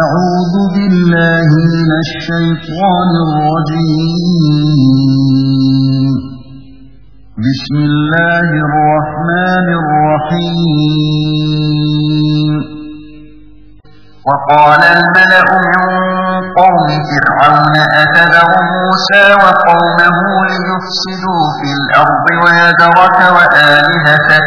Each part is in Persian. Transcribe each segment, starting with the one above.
أعوذ بالله من الشيطان الرجيم. بسم الله الرحمن الرحيم. وقال الملأ من قوم فرعون أتذر موسى وقومه ليفسدوا في الأرض ويذرك وآلهتك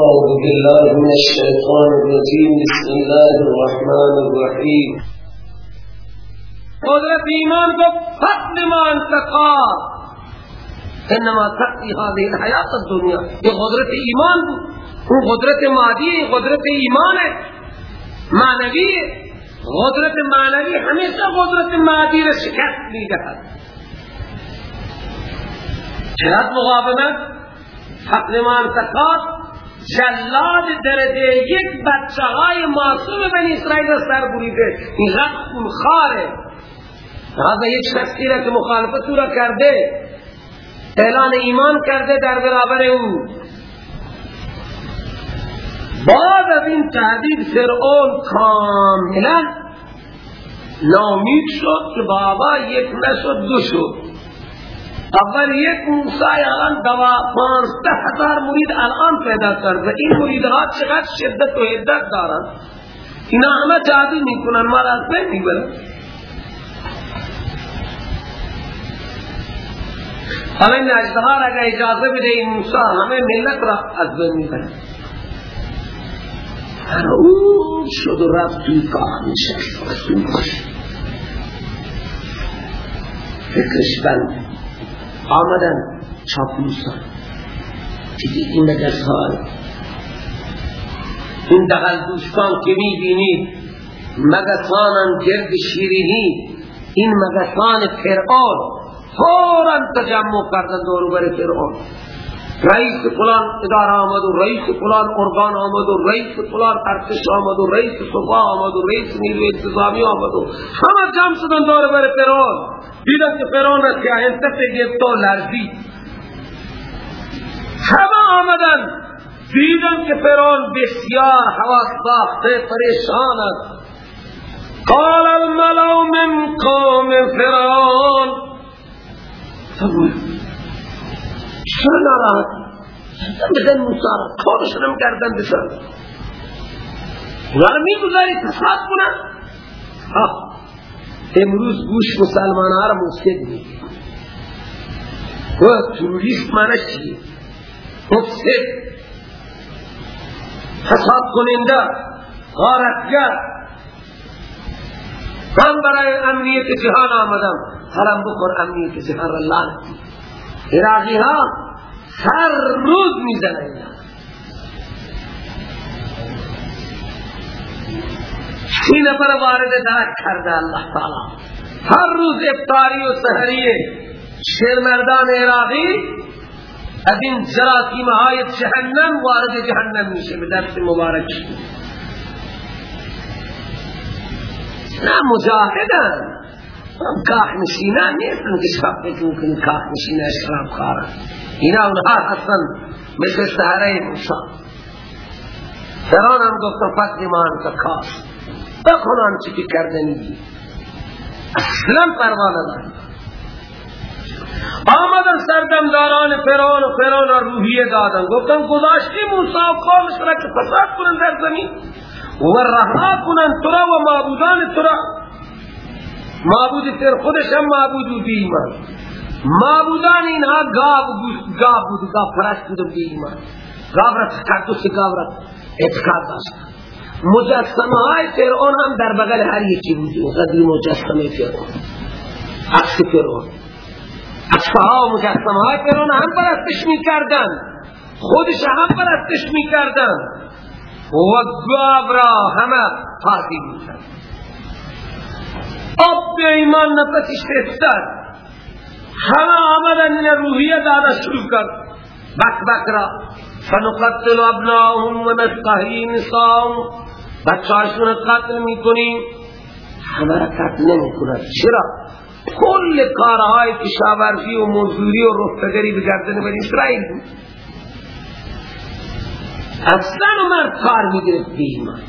أعوذ بالله من الشيطان الرجيم. بسم الله الرحمن الرحيم. قدرت ایمان کو فقد ما انتقا إنما تقی هذه الحیات الدنیا یہ قدرت ایمان بود اون قدرت مادی قدرت ایمان ہے معنوی ہے قدرت معنوی ہمیشہ قدرت مادی را شکست می دهد فقد ما انتقاد جلاد درجه یک بچه های معصوم بنی اسرائیل را سر بریده. این غد خونخاره هذا یک شخصی را که مخالفت را کرده. اعلان ایمان کرده در برابر او. بعد از این تهدید فرعون کاملا نامید شد که بابا یک نشد دو شد. اول یک موسی الان دوا پانزده هزار مرید الان پیدا کرد و این مریدها چقدر شدت و عدت دارند اینا همه جادو می‌کنن ما از بین می‌برن. حالا این اجدهار اگر اجازه بده این موسی همه ملت را از بین می‌برن. او شد و رفت توی کاخ نشست. فکرش بند. آمدن چاپلوسان دیدی این مگس ها این دقل دوستان که می بینید مگسانن گرد شیرینی این مگسان فرعون فورا تجمع کردن دور بر فرعون. رئیس فلان اداره آمد و رئیس فلان ارگان آمد و رئیس فلان ارتش آمد و رئیس صفا آمد و رئیس نیروی انتظامی آمد و همه جمع شدن دور بر فرعون. دیدن که فرعون را که انتس گفت و لرزی همه آمدن. دیدن که فرعون بسیار حواس باخته پریشان است. قال الملو من قوم فرعون. چرا ناراحت؟ بزن موسا را کارشنم گردن بزن اونا می‌گذاری فساد کنن امروز گوش مسلمان ها را مسکت میگی و تروریست معنی چیه؟ مفسد. فساد کننده. غارتگر. من برای امنیت جهان آمدم. حرم بکن امنیت جهان را لعنتی. عراقی ها هر روز می‌زنن سی نفر وارد درک کرده اللہ تعالی. هر روز افطاری و سحریه شیرمردان عراقی از این جراثیم های جهنم وارد جهنم میشه به درس مبارک. نه مجاهدن. کاخ نشینان نیستن که شب بکنن کنی کاخ نشینان شراب خارن اینا اونها هستن مثل سهره موسا فران هم گفتن فقدمان تا کاس بکنن چی که کردنی اصلا پروانه دارن آمدن سردمداران فرعون و فرعون را روحیه دادن. گفتن گذاشتی موسی و قومش را که فساد کنن در زمین. و رها کنن ترا و معبودان ترا معبود تر خودش هم معبود بود ایمان. معبودان اینها گاب گاب بود گاب پرست بود بی ایمان. گاب را کردوس گاب را اعتقاد داشت. مجسمه های فرعون هم در بغل هر یکی بود. قدر مجسمه فرعون. عکس فرعون. اصفها و مجسمه های فرعون هم پرستش می کردن خودش هم پرستش می کردن و گاب را همه حاضی می اب به ایمان نفسش تستر همه آمدن این روحیه دادا شروع کرد. بک بک را. فنقتل ابناهم و نستحی نساهم. بچه هاشون قتل می‌کنیم. همه را قتل نمی کند چرا؟ کل کارهای کشاورزی و مزدوری و رفتگری به اسرائیل بود. اصلا عمر کار می‌گرفت به ایمان.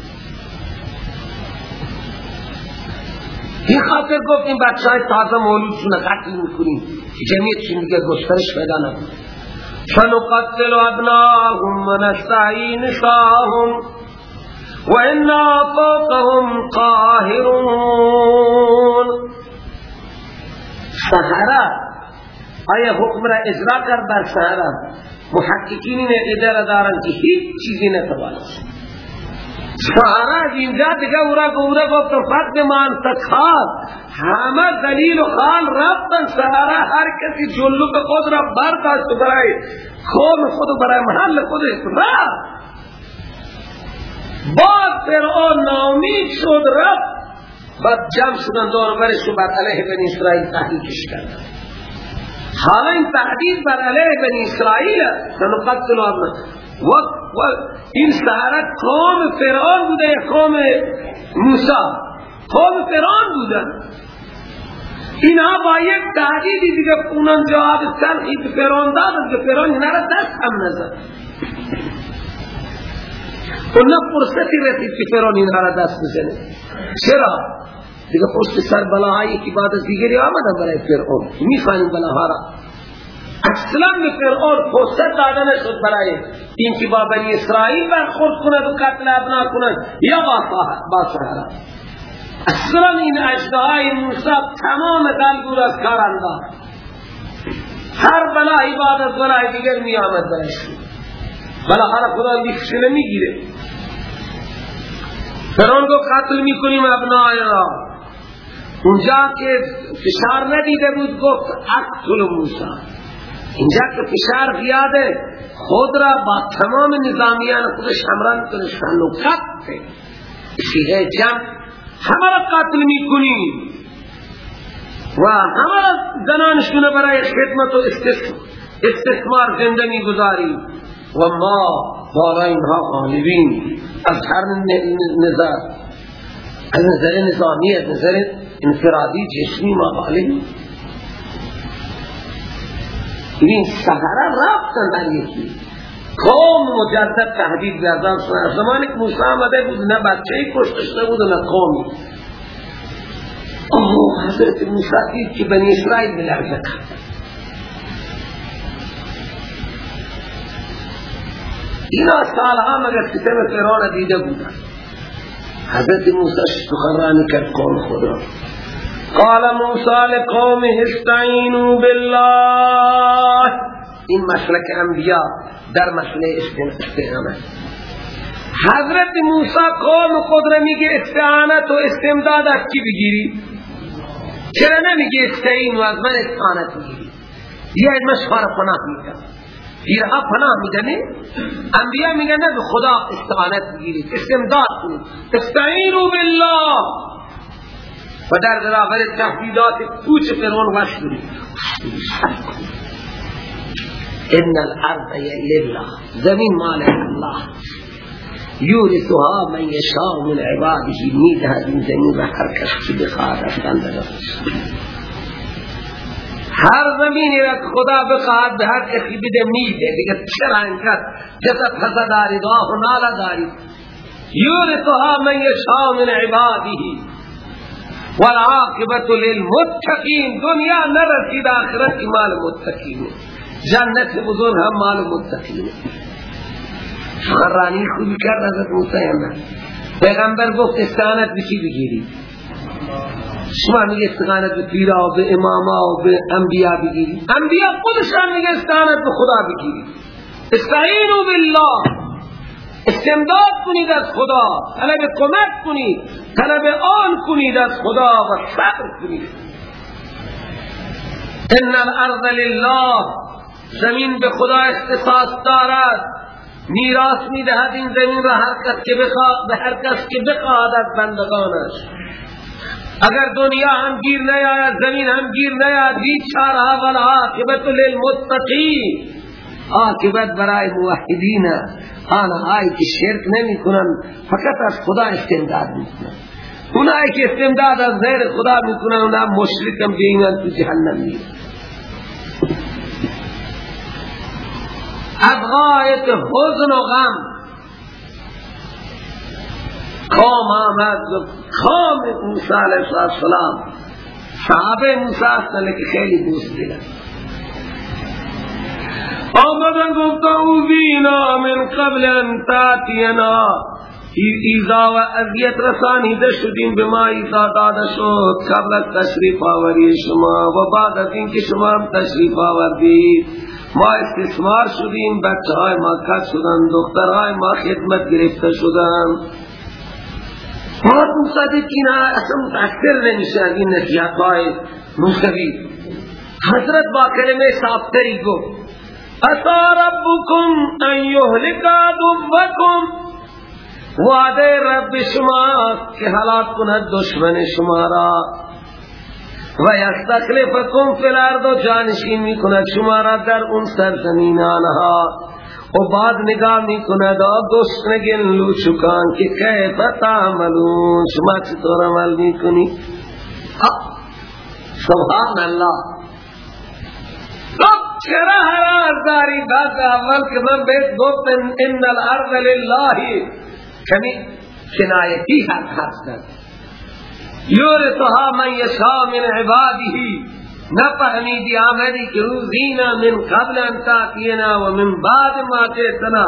این خاطر گفت این بچه های تازه مولود شونه قتل می‌کنیم. جمعیت دیگه گسترش پیدا نکنیم فنقتل ابناهم و نستعی نساهم و انا فوقهم قاهرون. سهره آیا حکم را اجرا کر بر سهره محققین این اداره دارن که هیچ چیزی نتوانست. سهره اینجا دیگه اورا گوره گفت فرق من تکاد همه دلیل و خال رفتن سهره هر کسی جلو به خود را برداشت برای قوم خود برای محل خود رفت. بعد فرعون نامید شد رفت. بعد جمع شدن دور برش و بر علیه بن اسرائیل تحقیقش کردن حالا این تحقیق بر علیه بن اسرائیل سنقتل ابنا و این سهرت قوم فرعون بوده یا قوم موسی قوم فرعون بودن اینها با یک تحقیقی دیگه اونم جواب سلخی به فرعون دادن که فرعون اینا را دست هم نزد. اون فرصتی رسید که فرعون اینها را دست بزنه. چرا؟ دیگه پشت سر بلاهایی که بعد از دیگری آمدن برای فرعون. می‌خوانیم بلاها را. اصلا به فرعون فرصت داده نشد برای این که با بنی اسرائیل برخورد کند و قتل ابنا کند. یا با سهرا اصلا این اجدهای موسی تمام دلگور از کار هر از بلای دیگر می آمد برش بلا هر خدا لیخش نمی‌گیره. فرعون کو قتل می‌کنیم ابنای را. اونجا که فشار ندیده بود گفت اقتل موسی. اینجا که فشار بیاده خود را با تمام نظامیان خودش همراه کنه شنوکت سیغه جمع همه را قتل می‌کنیم و همه را زنانشون برای خدمت و استثمار زنده می‌گذاریم و ما بارا اینها غالبین. از هر نظر از نظر نظامی از نظر انفرادی جسمی ما غالبین. این سهره رفتن در یکی. قوم مجدد تحدید بیازان سنه زمانی که موسی آمده بود نه بچه کشتشته بود نه قومی. اوه حضرت موسی دید که بنی اسرائیل بلرزه اینا سالها مگر ستم فرعون دیده بودن. حضرت موسی سخنرانی کرد قوم خود را قال موسى لقومه استعینوا بالله. این مسلک انبیاء در مسئله استعانت حضرت موسی قوم خود را میگه استعانت و استمداد از کی بگیری؟ چرا نمیگه استعین و از من استعانت بگیری؟ یا از من پناه میدم پیرها پناه میدنه انبیاء میگن نه خدا استعانت بگیرید استمداد کنید استعینوا بالله. و در برابر تهدیدات پوچ فرعون وش کنید إن الأرض لله. زمین مال الله. یورثها من یشاء من عباده. میدهد این زمین به هر کس که بخواهد بنده هر زمینی را خدا بخواهد به هر کسی بده میده. دیگه چرا انکر جسد حضا دارید آه و نالا دارید یورثها من یشاء من عباده. والعاقبت للمتقین. دنیا نرسید آخرت مال متقین جنت بزرگ هم مال متقین سخرانی خوبی کرد حضرت موسی نه پیغمبر گفت استعانت به چی بگیری؟ شما میگه استعانت به پیرا و به اماما و به انبیاء بگیری. انبیاء خودشان میگه استعانت به خدا بگیری. استعینوا بالله. استمداد کنید از خدا. طلب کمک کنید. طلب آن کنید از خدا و صبر کنید. ان الارض لله. زمین به خدا اختصاص دارد. میراث می‌دهد این زمین را هر کس که بخواد به هر کس که بخواهد از بندگانش. اگر دنیا هم گیر نیاید زمین هم گیر نیاید هیچ چارها ولا عاقبت للمتقین. عاقبت برای موحدین. آنهایی که شرک نمی کنن فقط از خدا استمداد می کنن اونایی که استمداد از غیر خدا می کنن اونا مشرکم که ایمان تو جهنم می از غایت حزن و غم. قوم آمد قوم موسیٰ علیہ السلام. صحابه موسیٰ اصلا که خیلی دوست دیدن آمدن گفتا اوزینا من قبل ان تاتینا ایزا و اذیت رسانیده شدیم به ما ایزا داده شد. قبل تشریف آوری شما و بعد از اینکه شما هم تشریف آوردید ما استثمار شدیم بچه های ما کت شدن دختر های ما خدمت گرفته شدن. دید که اینا اصلا متاثر نمیشن این نصیحت های موسوی حضرت با کلمه صافتری گفت اتا ربکم ان یهلک عدوکم. وعده رب شما که حالات کند دشمن شما را. و یستخلفکم فی الارض جانشین می کند شما را در اون سرزمین آنها. و بعد نگاه می کند و گشنگین لوچکان که کیف تعملون. شما چطور عمل می کنی سبحان الله. چرا حراز داری بعد اول که من بیت گفتن ان الارض لله کمی کنایتی حق هستن یورثها من یشا من عباده. نفهمیدی آمدی که روزینا من قبل ان تاتینا و من بعد ما تیتنا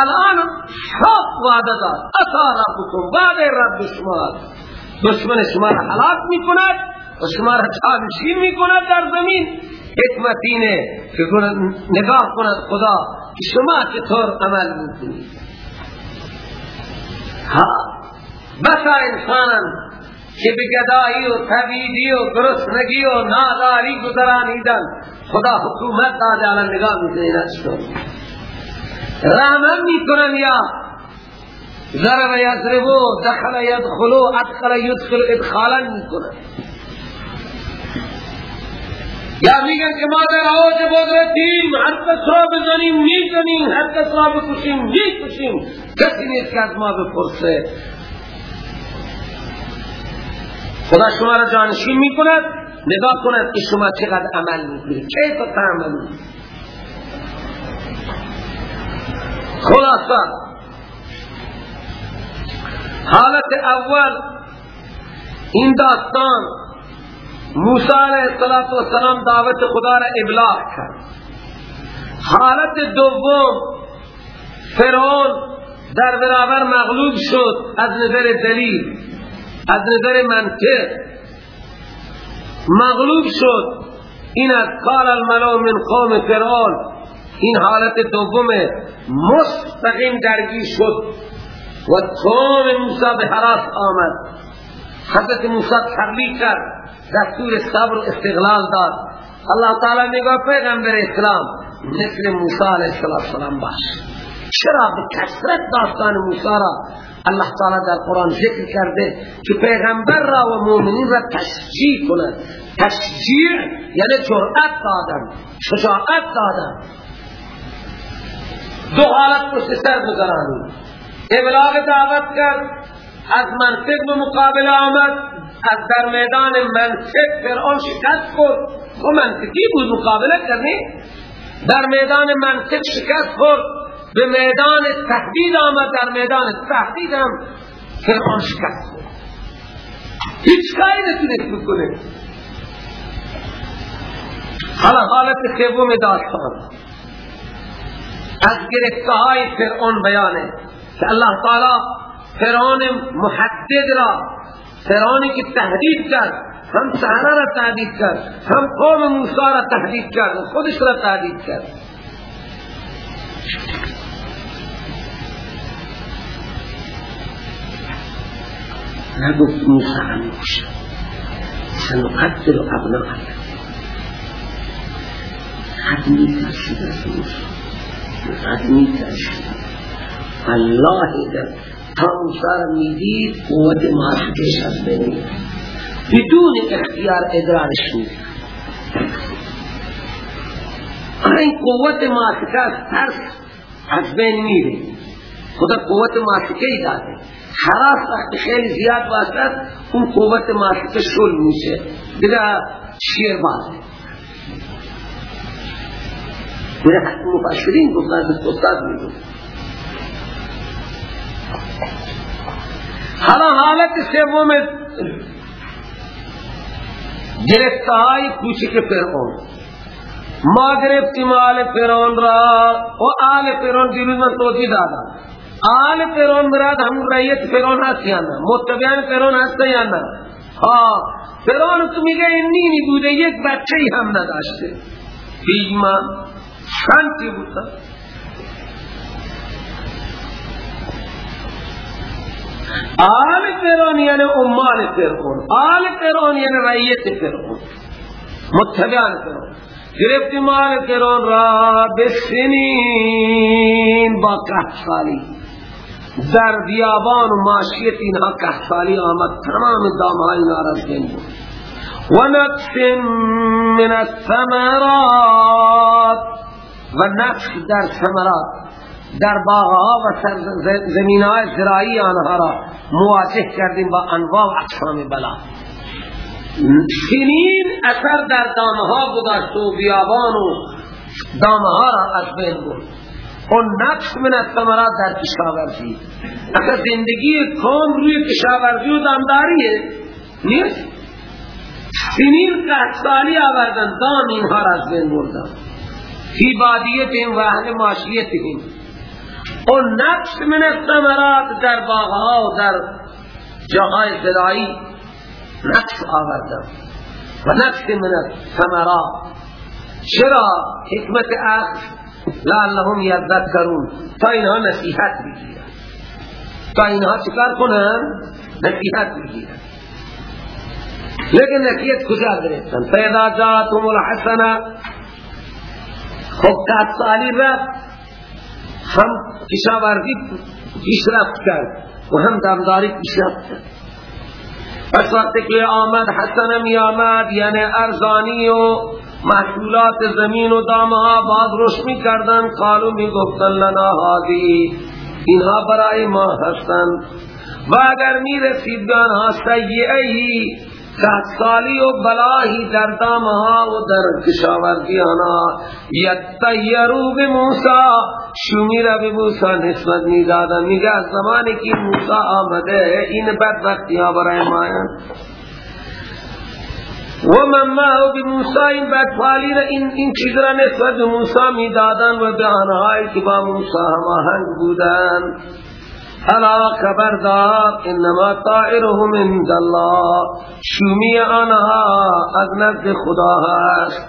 الان شاق وعده داد اتا ربکم؟ بعد رب شما دشمن شما را حلاک می کند و شما را چانشین می کند در زمین. حکمت که نگاه کند خدا که شما چطور عمل می‌کنید. ها بسا انسانن که به گدایی و طبیبی و گرسنگی و ناداری گذرانیدن. خدا حکومت داده نگاه می‌کنید چطور رحمن می‌کنن یا. ضرب یضربو دخل یدخلو ادخل یدخل ادخالا می‌کنن یا میگن که ما در آواز بودرتیم هر کس را بزنیم می‌زنیم هر کس را بکشیم می‌کشیم. کسی نیست که از ما بپرسه. خدا شما را جانشین می‌کند نگاه کند که شما چقدر عمل می‌کنید. کیف تعملون خلاصا حالت اول این داستان موسی علیہ السلام دعوت خدا را ابلاغ کرد. حالت دوم فرعون در برابر مغلوب شد از نظر دلیل. از نظر منطق مغلوب شد. این از قال الملو من قوم فرعون. این حالت دوم مستقیم درگیر شد و قوم موسی به حراس آمد. حضرت موسی تبلیغ کرد دستور صبر و استغلال داد. اللہ تعالی میگه پیغمبر اسلام مثل موسی علیه السلام باش. چرا به کسرت داستان موسی را الله تعالی در قرآن ذکر کرده که پیغمبر را و مؤمنین را تشجیع کند تشجیع یعنی جرأت دادن شجاعت دادن. دو حالت پشت سر گذرانی ابلاغ دعوت کرد از منطق به مقابل آمد از در میدان منطق فرعون شکست خورد. و منطقی بود مقابله کرنی در میدان منطق شکست خورد. به میدان تهدید آمد در میدان تهدید هم فرعون شکست خورد. هیچ کاری نتونست بکنه. حالا حالت سوم داستان. از گرفته های فرعون بیانه که الله تعالی فرعون محدد را فرعونی که تهدید کرد هم سهره را تهدید کرد هم قوم موسی را تهدید کرد خودش را تهدید کرد. نگفت موسی همیشه سنقتل ابناء حد میترشید از موسی حد میترشید الله در تا را می‌دید قوت ماسکش از بین بدون اختیار ادرارش می‌دید این قوت ماسکه از ترس از بین میره. خدا قوت ای داده حراس وقت خیلی زیاد باشد اون قوت ماسکه شل میشه. دیگه شیر بازه میره مفسرین گفتن استاد میگو حالا حالت سوم گرفته های کوچک فرعون. ما گرفتیم آل فرعون را و آل فرعون دیروز من توضیح دادا آل فرعون مراد هم رئیت فرعون هست یا نه متبعان فرعون هست یا نه فرعون تو میگه این نینی بوده یک بچه هم نداشته. بیگمان شانتی بوده آل فرعون یعنی امال فرعون. آل فرعون یعنی رئیت فرعون. متبعان فرعون. گرفت مال فرعون را بسنین با کهسالی در بیابان و ماشیت اینها کهسالی آمد. تمام دامهای نارز بین بود. و نقص من الثمرات. و نقص در ثمرات. در باغها و زمینهای زراعی آنها را مواجه کردیم با انواع اقسام بلا. سنین اثر در دامها گذاشت و بیابان و دامها را از بین بود اون نقص من الثمرات در کشاورزی. اگر زندگی قوم روی کشاورزی و دامداریه نیست. سنین که سالی آوردن. دام اینها را از بین بردن فی بادیتهم و اهل معاشیتهم اون نقص من الثمرات در باغها و در جاهای زراعی نقص آوردن و نقص من الثمرات چرا؟ حکمت اخر لعلهم یذکرون. تا اینها نصیحت بگیرن تا اینها چکار کنن؟ نصیحت بگیرن لیکن نصیحت کجا گرفتن؟ پیدا جاتهم الحسنه خب که سالی رفت هم کشاورزی پیشرفت کرد و هم دامداری پیشرفت کرد. پس وقتی که آمد حسن می آمد یعنی ارزانی و محصولات زمین و دامها باز روش می کردن قالو می گفتن لنا هادی اینها برای ما هستند. و اگر می رسید به آنها سیعی سالی و بلاهی در دامها و در کشاورزی آنها. یتیرو به موسا شمی را به موسا نسبت می دادن میگه زمانی که موسا آمده این بدبختی ها برای ما و من ما به موسی را این این چیز را نسبت به موسی می دادن و به آنهایی که با موسی هماهنگ بودند الا خبردار انما طائرهم عند الله. شومی آنها از نزد خدا هست.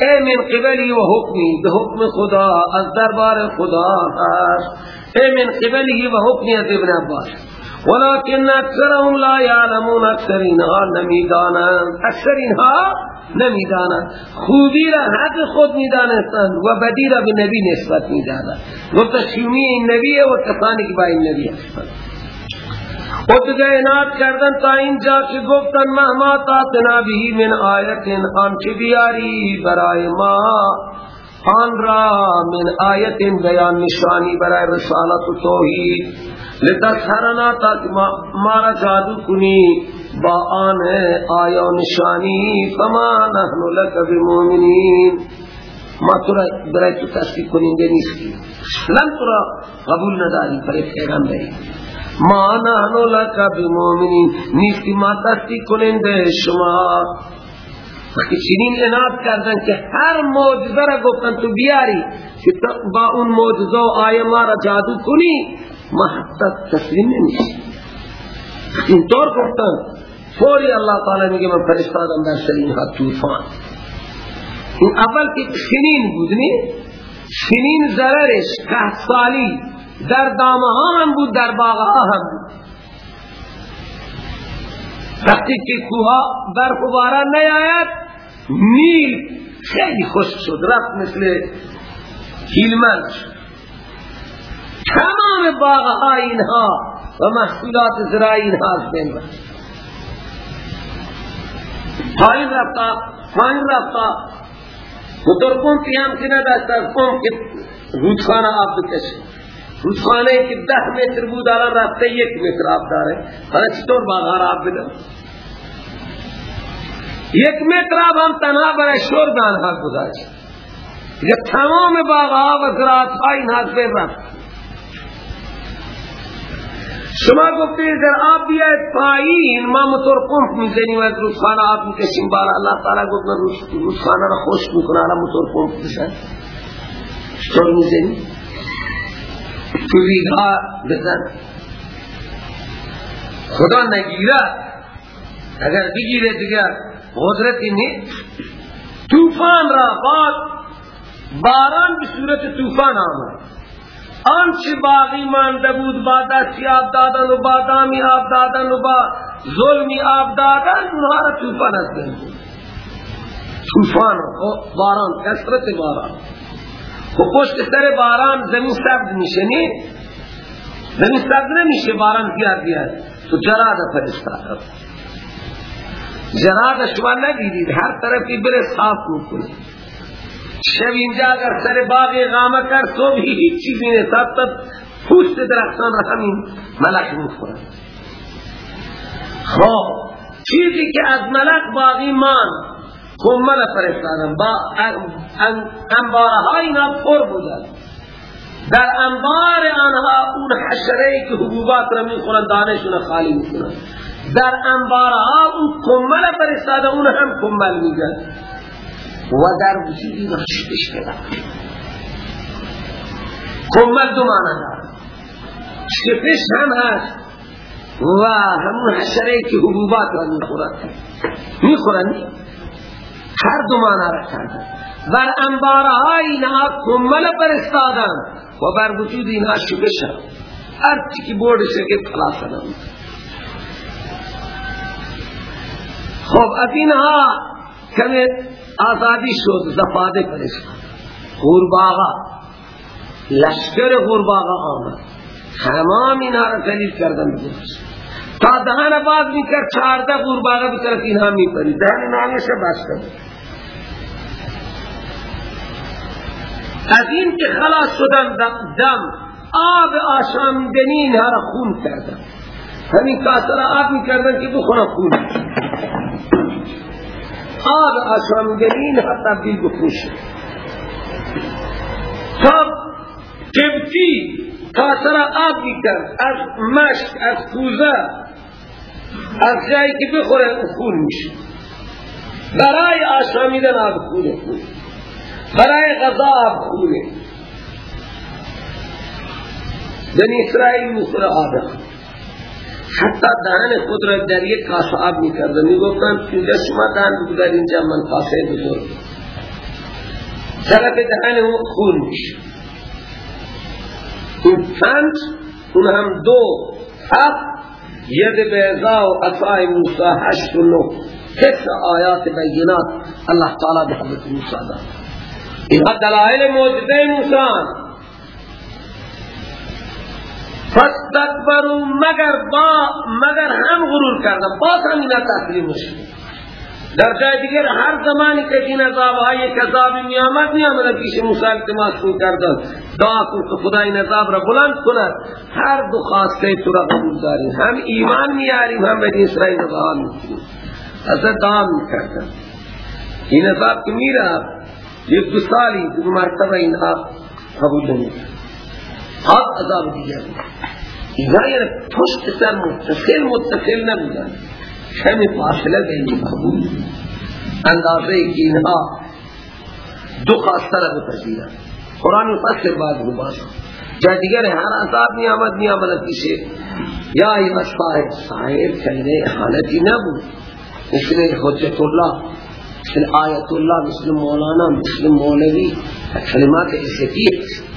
ای من قبلی و حکمی به حکم خدا از دربار خدا هست. ای من قبلی و حکمی از ابن عباس. ولكن اکثرهم لا يعلمون اکثر اینها نمی‌دانند اکثر اینها نمی‌دانند خوبی را حد خود می‌دانستند و بدی را به نبی نسبت می‌دادند. شومی این نبیه و کسانی که با این نبی هستند و دیگه اناد کردن تا اینجا که گفتن مهما تاتنا بهی من آیت آنچه بیاری برای ما. آن را من آیت بیان نشانی برای رسالت و توحید. تا ما را جادو کنی با آن آیا نشانی. فما نحن لک بمؤمنین. ما تو را برای تو تصدیق کننده نیستی لن تو را قبول نداری پر پیغمبری. ما نحن لک بمؤمنین. نیستی ما تصدیق کننده شما. وقتی چنین اناد کردن که هر معجزه را گفتن تو بیاری که با اون معجزه و آیه ما را جادو کنی ما حتی تسلیم نمیشیم اینطور گفتن. فوری الله تعالی میگه من فرستادم در سر اینها توفان این اول که سنین بود نی سنین ضررش که سالی در دامه ها هم بود در باغ ها هم بود. وقتی که کوها برف و باران نیاید نیل خیلی خوش شد رفت مثل هیلمن تمام باغ ها اینها و محصولات زراعی اینها از بین رفت. پایین رفتا پایین رفتا موتور پمپی هم که نداشت پمپ که رودخانه آب بکشه. رودخانه که ده متر بود الان رفته یک متر آب داره. حالا چطور باغار آب بده یک متر آب هم تنها برای شرب آنها گذاشت. که تمام باغها و زراعت ها این بین رفت شما گفتید در آب بیاید پایین ما موتور پمپ می‌زنیم از رودخانه آب می‌کشیم. بارا الله تعالی گفت من رودخانه را خوش می‌کنه الان موتور پمپ بزن چطور می‌زنی؟ تو ریگها بزن. خدا نگیره. اگر بگیره دیگر قدرتی نیست. توفان را بعد باران به صورت توفان آمد. آنچه باقی مانده بود با دستی آب دادن و با دامی آب دادن و با ظلمی آب دادن اونها را توفان از بود. توفان باران کسرت باران. و پشت سر باران زمین سبز میشه نی؟ زمین سبز نمیشه باران زیاد بیاد. تو جراد فرستاد جراد شما نگیرید هر طرفی بره صاف می‌کنه. شب اینجا اگر سر باغ غامه کر صبح هیچ چیزی نه تب پوست درختان را همین ملک می‌خورن خب چیزی که از ملک باقی مان کمال فرستادن با انبارها اینا پر بودن در انبار آنها اون حشره که حبوبات را می‌خورن دانشون خالی می‌کنن در انبارها اون کمال فرستاده اون هم کمال میگن و در اینا شکش پیدا کمل دو معنی دارد شکش هم هست و همون حشره که حبوبات را می‌خورد می‌خورن هر دو معنی را کردن. بر انبارهای اینها کمل فرستادن و بر وجود اینها شکش هم هر چی که بورد شکل خلاص نمید خب از اینها کمی آزادی شد زفاده فرشت غرباغا لشکر غرباغا آمد. تمام اینا را دلیل کردن بگوشت تا دهان باز می‌کرد چارده غرباغا بطرف اینها میپرید. دهان نامش بسته از این که خلاص شدن دم آب آشامدنی اینها را خون کردن. همین کاسر آب می‌کردن که بخونه خون. آب آشامگرین ها تبدیل بکنش تب تبتی کاسر آب می‌کرد از مشک از کوزه از جایی که بخوره خون میشه. برای آشامیدن آب خونه خونه برای غذا آب خونه بنی اسرائیل مخوره آب حتی دهن خود را در یک کاسه آب می کردن می گفتن اینجا شما دهن بگذار اینجا من کاسه بزرگ. طرف دهن او خون میشه این پنج اون هم دو هفت ید بیضا و اصای موسیٰ هشت و نو کس آیات بینات. اللہ تعالی بحمد موسیٰ دار اینها دلائل موجده موسیٰ. فاستكبروا مگر با مگر هم غرور کردن؟ باز هم اینا شد در جای دیگر هر زمانی که این عذاب های کذابی می آمد می آمد پیش موسی التماس کن کردن. دعا کن که خدا این عذاب را بلند کند. هر دو خواسته تو را قبول داریم. هم ایمان میاریم هم به اسرائیل دعا می‌کنیم اصلا دعا می‌کردن. این عذاب که میره یک دو سالی دو مرتبه اینها قبول نمی‌کرد خاص عذاب دیگر. اینا یعنی پشت سر متصل متصل نبودن. کمی فاصله بین قبول. اندازه که اینها دو خاصه را بپذیرن قرآن فصل بعد مباشر جا دیگر هر عذاب می آمد پیشه. یا ای صاحب صاحب کلمه حالتی نبود. مثل حجت الله. مثل آیت الله مثل مولانا مثل مولوی، کلمات اسفیت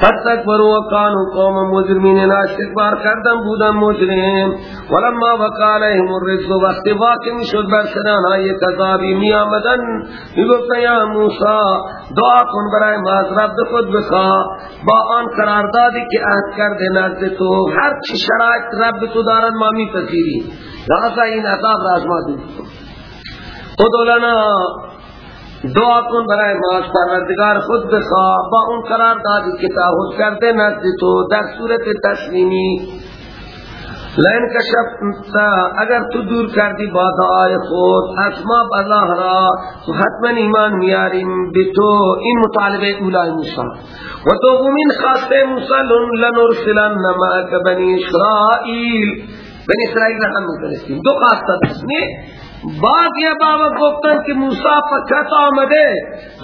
فاستكبروا وكانوا قوما مجرمين لا استكبار کردن بودن مجرم۔ ولما وقالهم الرزق وقت واقع شد بر سران های کذابی می آمدن می یا موسا دعا کن برای ما رب خود بخوا۔ با آن قراردادی که عهد کرده نزد تو، هر چی شرایط رب تو دارن ما می پذیری لحظا این عذاب را از ما دور کن لنا دعا کن برای ما پروردگار خود بخوا با اون قرار دادی که تعهد کرده نزد تو در صورت تسلیمی. لین کشفت اگر تو دور کردی با دعای خود اسما بظاهرا تو حتما ایمان میاریم به تو. این مطالبه اولای موسیٰ. و تو من خاص موسیٰ لنرسلن معك بنی اسرائیل. بنی اسرائیل رحم میکنستیم دو خاصه دسته بعد یہ بابا گفتن کہ موسیٰ پچھت آمده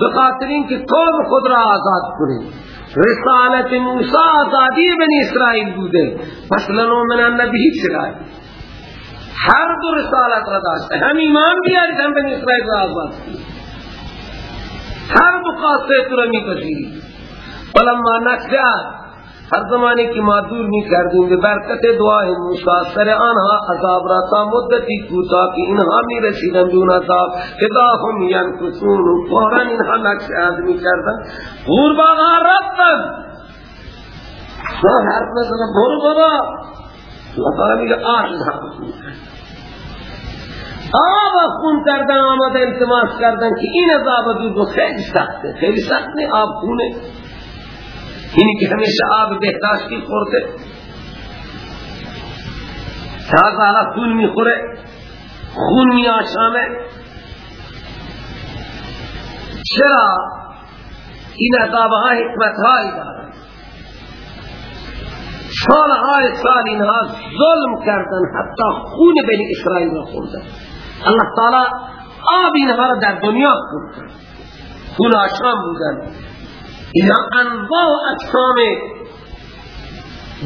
بخاطر کہ قوم خود را آزاد کنی۔ رسالت موسیٰ آزادی بنی اسرائیل بوده۔ پس لنو من النبی چرای ہر دو رسالت را داشته ہم ایمان بیاری ہم بنی اسرائیل را آزاد کنی ہر خاصے ترمی پسیری فلما نکجات ہر زمانے کی معذور نہیں کر دیں گے برکت دعائیں موسیٰ سر آنها عذاب راتا مدتی کوتا کہ انہا می رسیدن دون عذاب. کدا ہم ینکسون فوراً انہا نقش آدمی کردن غور باغا رفتن. تو حرف نزدن برو برو اللہ تعالیٰ میگه انہا کسون آب خون کردن آمد التماس کردن که این عذاب دور خیلی سخته. خیلی سخت آب خونه. اینی که همیشه آب بهداشتی خورده. تازه حالا خون می‌خوره خون می آشامه چرا؟ این عذابها حکمت هایی دارن سالهای سال اینها ظلم کردن حتی خون بین اسرائیل را خوردن. اللہ تعالی آب اینها را در دنیا خوردن. خون آشام بودن. اینا انواع و اجسام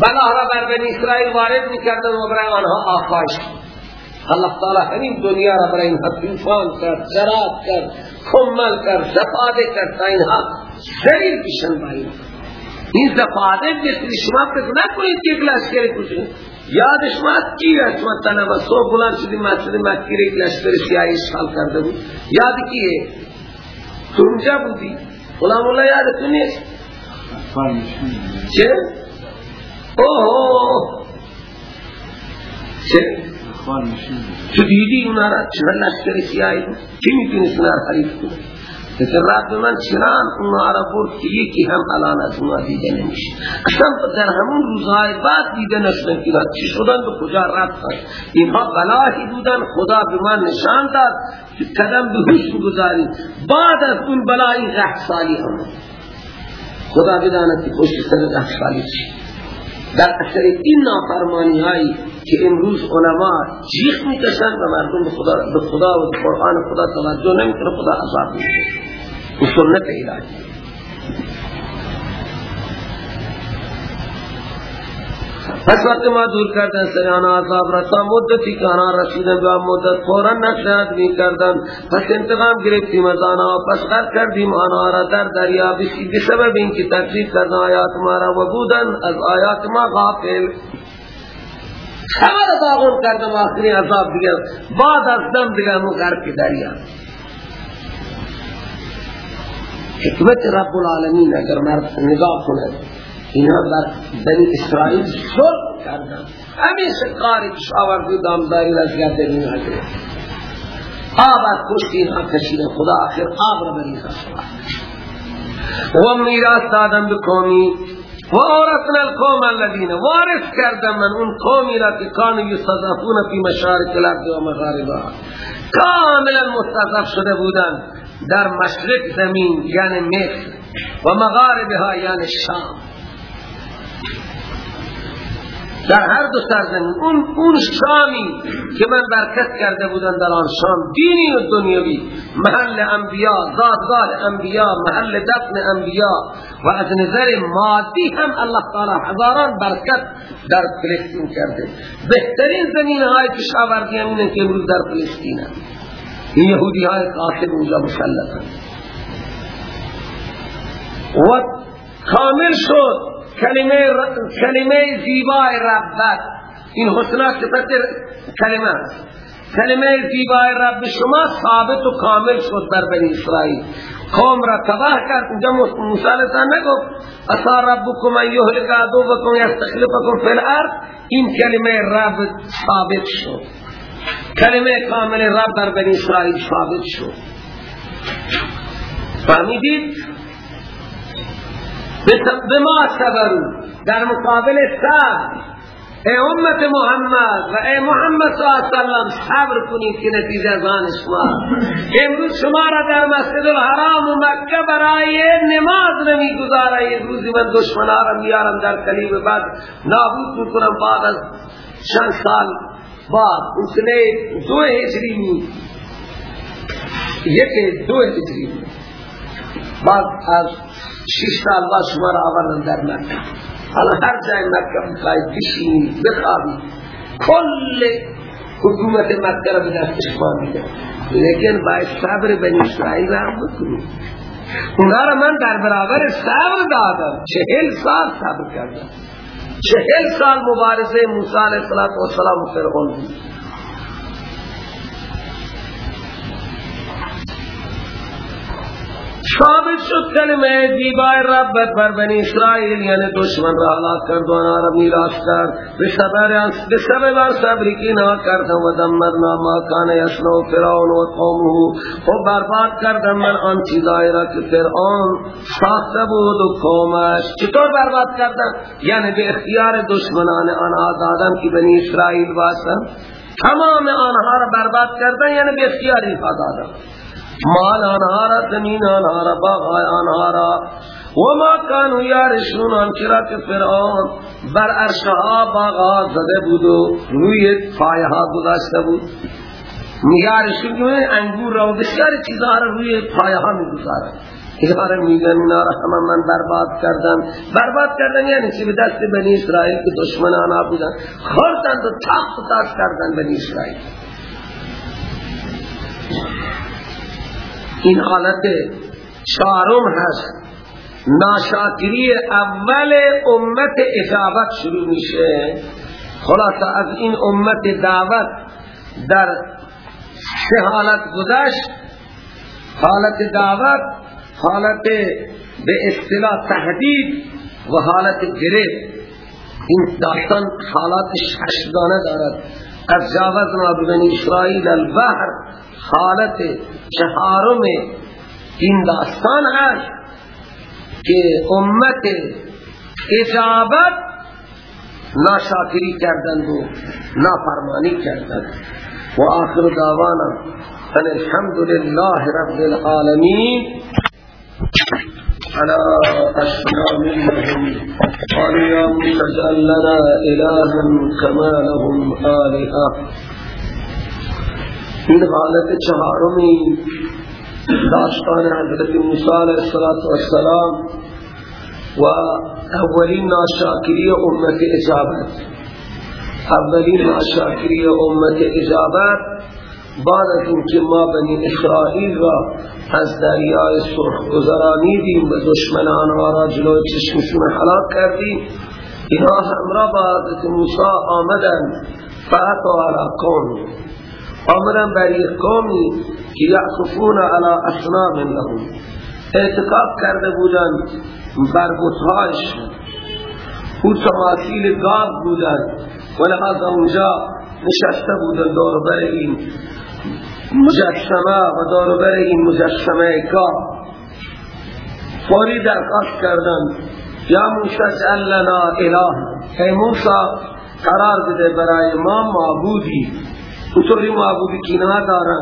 بلا را بر بنی اسرائیل وارد می‌کردن و برای آنها آخاش اللہ تعالی همین دنیا را برای اینها توفان کرد زراد کرد کمل کرد زفاده کرد تا اینها زلیل پیشن باید این زفاده جسری شما فکر نکنید که اگلاس کرد کشن یاد شما کی ہے شما طلبہ سو بلان شدی مسجد مکی ری لشکر سیاہی اشغال کرده بود؟ یاد کی ہے تم جا بودی. غلام الله یادتون نیست؟ چه؟ اوه. چه؟ تو دیدی اونا را چرا لشکر سیاهی کی می‌تونی سنا را حریف لیکن رب من چنان اونا را برد که یکی هم الان از اونا دیده نمیشه اصلا در همون روزهای بعد دیده نشدن که چی شدن به کجا رفتن اینها بلاهی بودن خدا به من نشان داد که قدم به حسن گذاری بعد از اون بلایی ده سالی هم خدا بداند که پشت سر ده سالی چی در اثر این نافرمانی هایی که امروز علما جیخ می‌کشن و مردم به خدا به خدا و قرآن خدا توجه نمی‌کنه خدا عذاب میده و سنت الهی پس وقت ما دور کردن سریان عذاب را تا مدتی که آنها رسیدن به مدت فورا نشد می کردن پس انتقام گرفتیم از آنها پس غرق کردیم آنها را در دریا بسی بسبب اینکه تکذیب کردن آیات ما را و بودن از آیات ما غافل خبر باغون کردم آخری عذاب دیگر بعد از دم دیگر غرق دریا حکمت رب العالمین اگر مرد نگاه کند اینا بر بنی اسرائیل ظلم کردن. همیشه کاری کش آوردی دامداری لشگر دنی نگره آب از پشت اینها کشیده خدا آخر آب را خسوا و میراث دادم به قومی. و اورثنا القوم الذين وارث کردم من اون قومی را که کانو یستضعفون فی مشارق الارض و مغاربها. کاملا مستضعف شده بودن. در مشرق زمین یعنی مصر و مغاربها یعنی شام. در هر دو سرزمین اون اون شامی که من برکت کرده بودن در آن شام دینی و دنیوی محل انبیاء زادگاه انبیاء محل دفن انبیاء و از نظر مادی هم الله تعالی هزاران برکت در فلسطین کرده. بهترین زمین های کشاورزی همینه که امروز در فلسطین هست. این یهودی های قاسم اونجا مسلط و کامل شد. کلمه کلمه زیبای ربت. این حسنا صفت کلمه کلمه زیبای رب شما ثابت و کامل شد بر بنی اسرائیل. قوم را تباه کرد. اونجا موسی علیہ نگفت اصا ربکم ان یهلک عدوکم یستخلفکم فی الارض. این کلمه رب ثابت شد. کلمه کامل رب در بنی اسرائیل ثابت شد. فهمیدید؟ به ما صبرو در مقابل صبر. ای امت محمد و ای محمد صلی اللہ علیہ صبر کنید که نتیجه زان شما. امروز شما را در مسجد الحرام و مکه برای نماز نمی گذاره یک روزی من دشمنا را میارم در کلیب بعد نابود می‌کنم بعد از چند سال. بعد اسنے دو ہجری می یک دو هجری می بعد از شش سال بعد شما را آوردن در مکه حالا هر جای مکه بخواهید بشینید بخوابید کل حکومت مکه را به دست شما میده لیکن باید صبر بنی اسرائیل را بکنید اونا را من در برابر صبر دادم چهل سال صبر کردم چهل سال مبارزه موسی علیہ السلام و فرعون بود. ثابت شد کلمه دیبای ربت بر بنی اسرائیل یعنی دشمن را حلاک کرد و آنها را میراث کرد. به سبب آن صبری که نا کردم و دمرنا ما کان یسنو فرعون و قومه. و برباد کردم من آن چیزایی را که فرعون ساخته بود و قومش. چطور برباد کردم یعنی به اختیار دشمنان آنها دادم که بنی اسرائیل باشن. تمام آنها را برباد کردن یعنی به اختیار اینها دادم مال آنها را زمین آنها را باغ آنها را و ما کانو یارشون آنچرا که فرعون بر عرشها باغها زده بود و روی پایه ها گذاشته بود. یارشون جو انگور را و بسیار چیزها را روی پایه ها می گذارن اینا میگن اینا را همه من برباد کردم برباد کردن یعنی چی؟ به دست بنی اسرائیل که دشمن آنها بودن. خوردند و تاق و تاس کردن بنی اسرائیل. این حالت چهارم هست. ناشاکری اول امت اجابت شروع میشه. خلاصه از این امت دعوت در سه حالت گذشت. حالت دعوت حالت به اصطلاح تهدید و حالت گریب این داستان حالات ششگانه دارد. از جاوزنا اسرائیل البحر حالت چهارم این داستان هست که امت اجابت ناشاکری کردند و نافرمانی کردند. و آخر دعوانا ان الحمد لله رب العالمین. على يا موسى اجعل لنا إلها كما لهم آلهة. این حالت چهارمی داستان حضرت موسی علیہ السلام و اولین ناشاکری امت اجابت. اولین ناشاکری امت اجابت بعد از اینکه ما بنی اسرائیل را از دریای سرخ گذرانیدیم و دشمنان را جلوی چشمشون حلاک کردیم. اینا همراه با حضرت موسی آمدن. فاتوا علی قوم آمدن بر یک قومی که یعکفون علی اصنام لهم. اعتقاب کرده بودن بر بطهاش او تماثیل گاب بودن و لحاظ اونجا نشسته بودن دور بر این مجسمه و دور بر این مجسمه گاب فوری درخواست کردن. یا موسی جعل لنا اله. ای موسی قرار بده برای ما معبودی. اطوری معبودی که دارن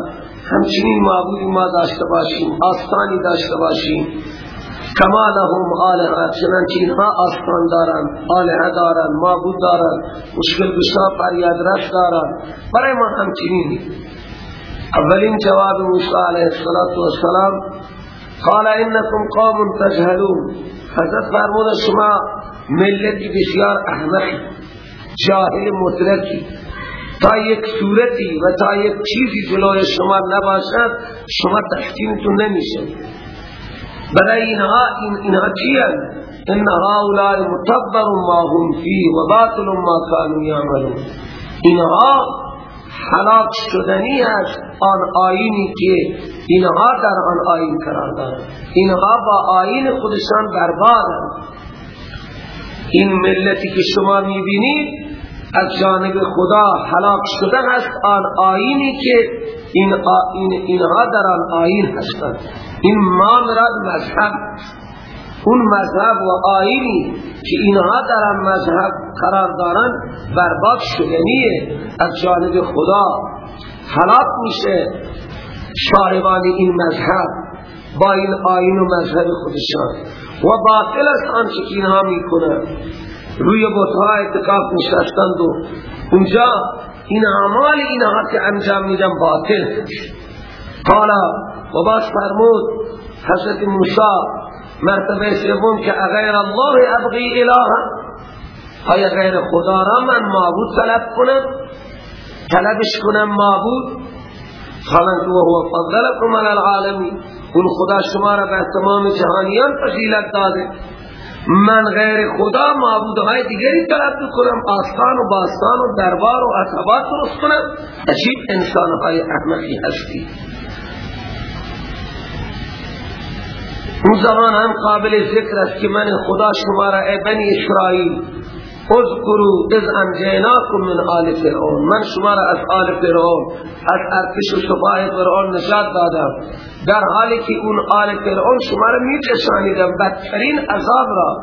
همچنین معبودی ما داشته باشیم آستانی داشته باشیم. کما لهم آلهه چنانچه اینها آستان دارند آلهه دارند معبود دارند مشکل گشا فریاد رس دارند برای ما همچنینی اولین جواب موسی علیه السلام قال انکم قوم تجهلون. حضرت فرمود شما ملتی بسیار احمقی جاهل مطلقی. تا یک صورتی و تا یک چیزی جلوی شما نباشد شما تحکیمتون نمیشه. برای اینها این اینها چیان ان هؤلاء متبر ما هم فی و باطل ما كانوا یعملون. اینها حلاک شدنی است آن آینی که اینها در آن آین قرار دارند. اینها با آین خودشان بربادند. این ملتی که شما می‌بینید از جانب خدا حلاک شده است آن آینی که این آین اینها در آن آین هستند. این ما مراد مذهب. اون مذهب و آینی که اینها در مذهب قرار دارند برباد شدنیه از جانب خدا. حلاک میشه شاربان این مذهب با این آین و مذهب خودشان. و باطل است آنچه که اینها می‌کنند روی بطها اعتقاف نشستند و اونجا این اعمال اینها که انجام میدن باطل. حالا و باز فرمود حضرت موسی مرتبه سوم که اغیر الله ابغی اله آیا غیر خدا را من معبود طلب کنم؟ طلبش کنم معبود؟ حالا که هو فضلکم علی العالمین. اون خدا شما را به تمام جهانیان فضیلت داده. من غیر خدا معبودهای دیگری طلب کنم آستان و باستان و دربار و عصبات درست کنم. عجیب انسانهای احمقی هستی. اون زمان هم قابل ذکر است که من خدا شما را ای بنی اسرائیل اذکرو از انجیناکم من آل فرعون. من شما را از آل فرعون از ارتش و شباه فرعون نجات دادم. در حالی که اون آل فرعون شما را میتشانیدم بدترین عذاب را.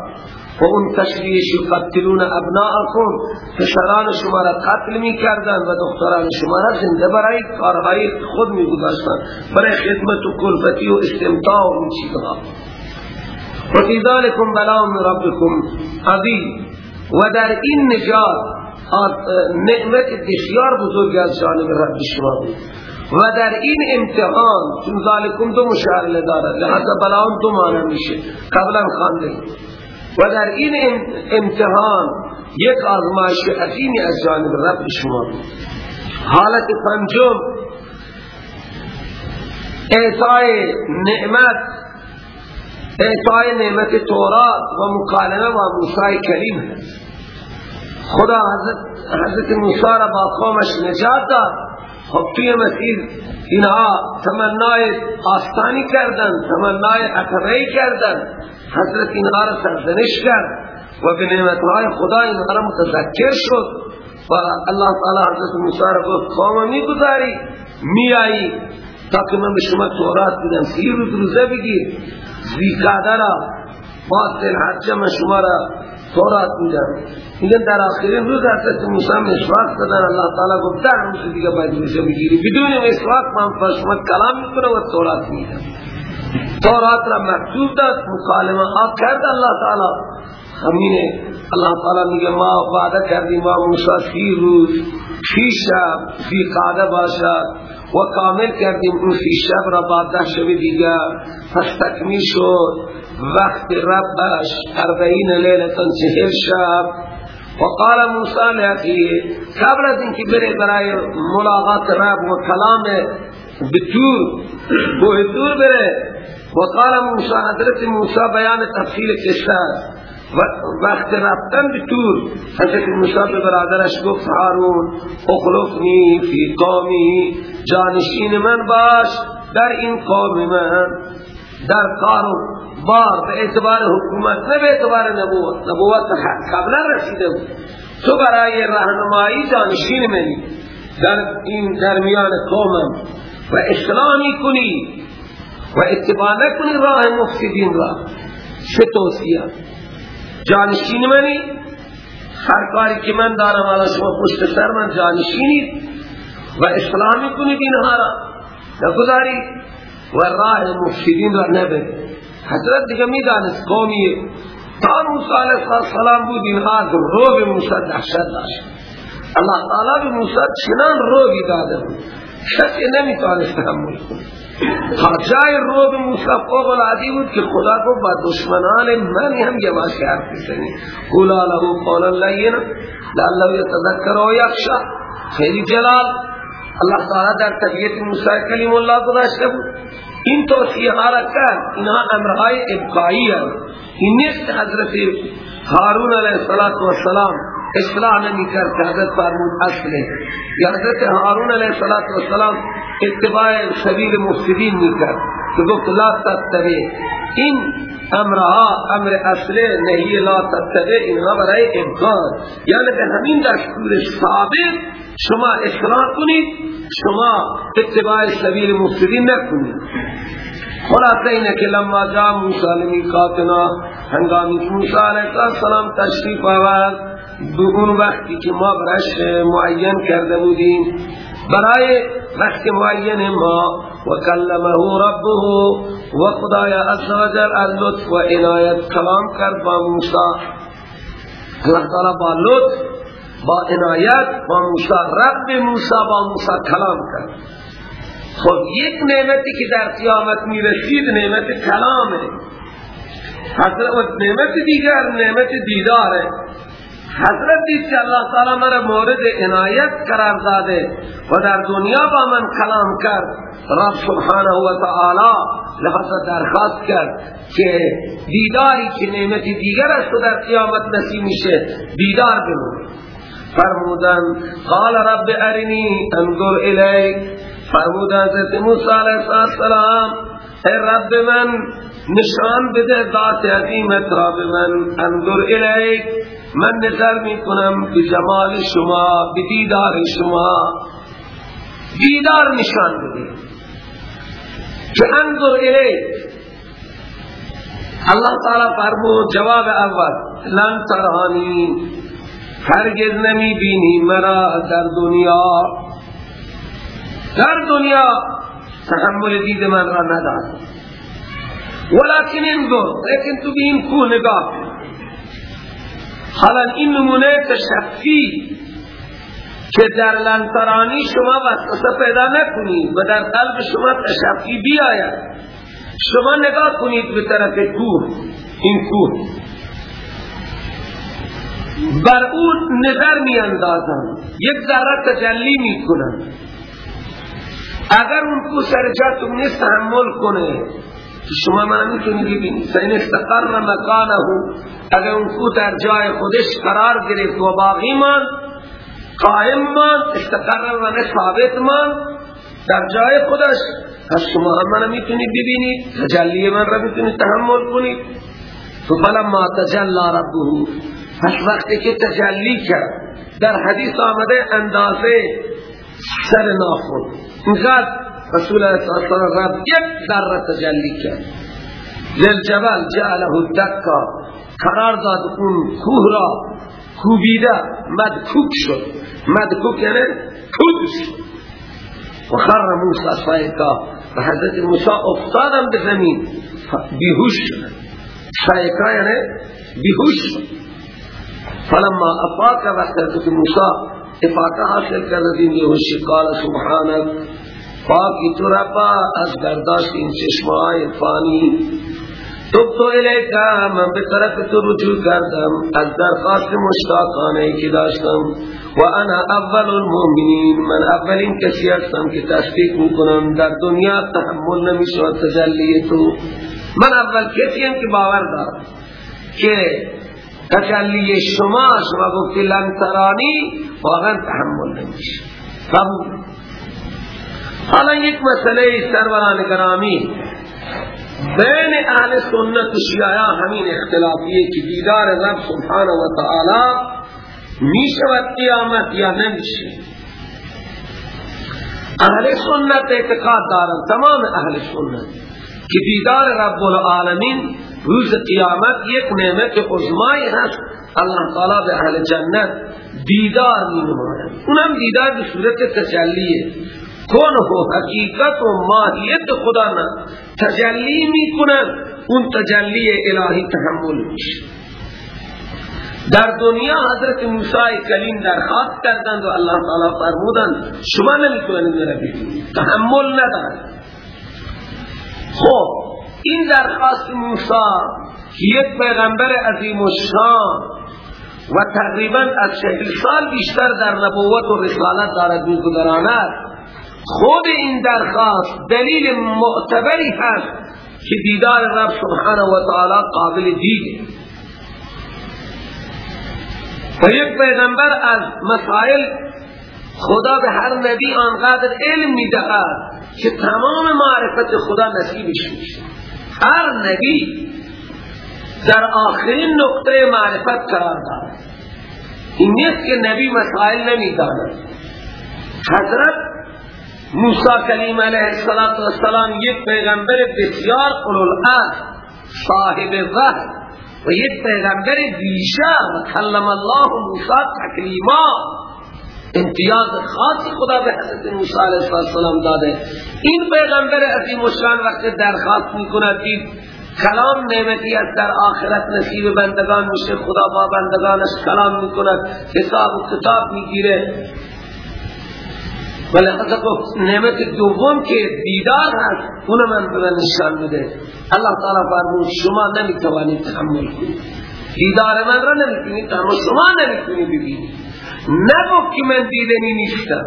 و اون تشریش یقتلون ابناءکم. پسران شما را قتل می کردن و دختران شما را زنده برای کارهای خود می گذاشتن برای خدمت و کلفتی و استمتاع و این چیزها. و فی ذالکم بلا من ربکم عظیم. و در این نجات نعمت بسیار بزرگ از جانب رب شما بود. و در این امتحان چون ذالکم دو مشاعله دارد لحظه بلاون دو معنی میشه. قبلا خانده و در این امتحان یک آزمایش عظیمی از جانب رب شما حالت پنجم اعطای نعمت اعطای نعمت تورات و مکالمه با موسی کریم. هست خدا حضرت, حضرت موسی را با قومش نجات داد. خب توی مسیر اینها تمنای آستانی کردن تمنای اقرعی کردن. حضرت اینها را سرزنش کرد و به نعمتهای خدا اینها را متذکر شد و الله تعالی حضرت موسی را گفت قوم می گذاری می آئی تاکه من به شما تورات بدم سی روز روزه بگیر. زیقاده را باطل حجم شما را تورات میدم میگن در آخرین روز حضرت موسی مسواک دادن. الله تعالی گفت در روز دیگه باید میشه بگیری. بدون مسواک من شما کلام می‌کنه و تورات میدم تورات را مکتوب داد. مکالمه ها کرد. الله تعالی همینه. الله تعالی میگه ما وعده کردیم. با موسی سی روز فی شب فی قاده باشد و کامل کردیم اون فی شب را بعد ده شب دیگه پس تکمیل شد. وقت ربش اربعین لیلتن چهل شب. و قال موسی لحقیه قبل از اینکه بره برای ملاقات رب و کلام بطور کوه دور بره. و قال موسی حضرت موسی بیان تفصیل کشتر وقت رفتن به تور. حضرت موسی به برادرش گفت هارون اخلفنی فی قومی جانشین من باش در این قوم من. در کار بار به اعتبار حکومت نه به اعتبار نبوت. نبوت قبلا رسیده بود. تو برای راهنمایی جانشین منی. در این درمیان قومم. و اسلامی کنی و اتباع نکنی راه مفسدین را. چه توصیه جانشین منی. هر کاری که من دارم الان شما پشت سر من جانشینید و اسلامی کنید اینها را. نگذاری. و راه مفسدین را نبید حضرت دیگه می‌دانست قومیه تا موسی علیه السلام بود اینها از روب موسی دهشت داشت. الله تعالی به موسی چنان روبی داده بود. کسی نمی‌توانست تحمل کنه. تا جای روب موسی فوق العادی بود که خدا کو با دشمنان من هم یواش حرف بزنی. قولا له قولا لینا لعله یتذکر و یخشا. خیلی جلال. الله تعالی در طبیعت موسی کلیم الله گذاشته بود. این توصیه حالا کرد. اینها امرهای ابقایی هست این نیست حضرت حارون علیه السلام اصلاح نمی کرد حضرت فرمود اصله. حضرت حارون علیه السلام اتباع سبیل مفسدین می کرد که گفت لا تتبع. این امرها امر اصله نهی لا تتبع اینها برای ابقار یعنی به همین دستور ثابت شما اصلاح کنید شما اتباع سبیل مفسدین نکنید. خلاصه اینه که لما جا موسی لمیقاتنا هنگامی موسی علیه السلام تشریف آورد اون وقتی که ما برش معین کرده بودیم برای وقت معین ما و کلمه ربه و خدای عز و جل اللطف و عنایت کلام کرد با موسی. اللہ تعالی با لطف با عنایت با موسی رب موسی با موسی کلام کرد. خب یک نعمتی که در قیامت می رسید نعمت کلامه. حضرت نعمت دیگر نعمت دیداره. حضرت دید که اللہ تعالی مرا مورد عنایت قرار داده و در دنیا با من کلام کرد. رب سبحانه و تعالی لحظه درخواست کرد که دیداری که نعمت دیگر است و در قیامت نصیب میشه دیدار بمون. فرمودن قال رب ارنی انظر الیک. فرمودن حضرت موسی علیہ السلام اے رب من نشان بده ذات عظیمت رب من انظر الیک. من نظر می کنم به جمال شما به دیدار شما دیدار نشان بده. که انظر الیک. اللہ تعالی فرمود جواب اول لن ترانی هرگز نمی بینی مرا در دنیا. در دنیا تحمل دید من را ندار. ولیکن انظر لیکن تو به این کو نگاه حالا این نمونه تشفی که در لنترانی شما وسوسه پیدا نکنید و در قلب شما تشفی بیاید. شما نگاه کنید به طرف کوه این کوه. بر اون نظر می اندازن یک ذره تجلی می کنن اگر اون کو سر جاتون نیست تحمل کنه. شما من می‌تونید ببینید فین استقر مکانه اگر اون کو در جای خودش قرار گرفت و باقی مان قائم مان استقر و ثابت مان در جای خودش. پس شما هم من می‌تونید ببینید تجلی من را می‌تونید تحمل کنید تو بلا ما تجلا ربه. پس وقتی که تجلی کرد در حدیث آمده اندازه سر ناخون اینقدر رسول الله صلی اللہ علیہ وسلم یک ذرة تجلی کرد للجبل جعله دکا قرار داد اون کوه را کوبیده مدکوک شد. مدکوک یعنی کود شد. و خر موسی سایکا و حضرت موسی افتادم به زمین. بیهوش شد. سایکا یعنی بیهوش شد. فلما افاق وقت حضرت موسی افاقه حاصل کرد. دین بیهوشی. قال سبحانه. پاکی تو ربا از گرداش این چشمای فانی. تو الیکا من به تو رجوع کردم. از درخواست مشتاقانه که داشتم. و انا اول المؤمنین. من اولین کسی هستم که تصدیق می‌کنم. در دنیا تحمل نمی‌شود تجلی تو. من اول کسی هم که باور دارم که تجلی شما شما گفتی لن ترانی واقعا تحمل نمیشه. قبول حالا یک مسئله سروران گرامی. بین اهل سنت و شیعه همین اختلافیه که دیدار رب سبحانه و تعالی می شود قیامت یا نمیشه. اهل سنت اعتقاد دارن تمام اهل سنت که دیدار رب العالمین روز قیامت یک نعمت عظمایی هست. اللہ تعالی به اهل جنت دیدار می نماید اونم دیدار به صورت تجلیه کن و حقیقت و ماهیت خدا نه تجلی می کنن اون تجلی الهی تحمل میشه. در دنیا حضرت موسی کلیم درخواست کردند و الله تعالی فرمودند شما نمی‌تونید میره ببینید. تحمل ندارد خب این درخواست موسی یک پیغمبر عظیم و شان و تقریبا از چهل سال بیشتر در نبوت و رسالت دارد میگذراند. خود این درخواست دلیل معتبری هست که دیدار رب سبحانه و تعالی قابل دید. یک پیغمبر از مسائل خدا به هر نبی آنقدر علم می‌دهد که تمام معرفت خدا نصیبش میشه. هر نبی در آخرین نقطه معرفت قرار دارد این نیست که نبی مسائل نمی‌داند. حضرت موسی کلیم علیه السلام یک پیغمبر بسیار قلول صاحب وحی و یک پیغمبر دیشه و کلم الله موسی تکلیما. امتیاز خاصی خدا به حضرت موسی علیه السلام داده. این پیغمبر عظیم و شان وقت درخواست می‌کند کلام نعمتی است در آخرت نصیب بندگان میشه. خدا با بندگانش کلام می‌کند حساب و کتاب می‌گیره. ولی حضرت نعمت دوم که دیدار هست اون من به نشان بده الله تعالی فرمود شما نمی‌توانید تحمل کنید. دیدار من را نمی‌تونید تحمل شما نمی‌تونید ببینید. نگو که من دیدنی نیستم.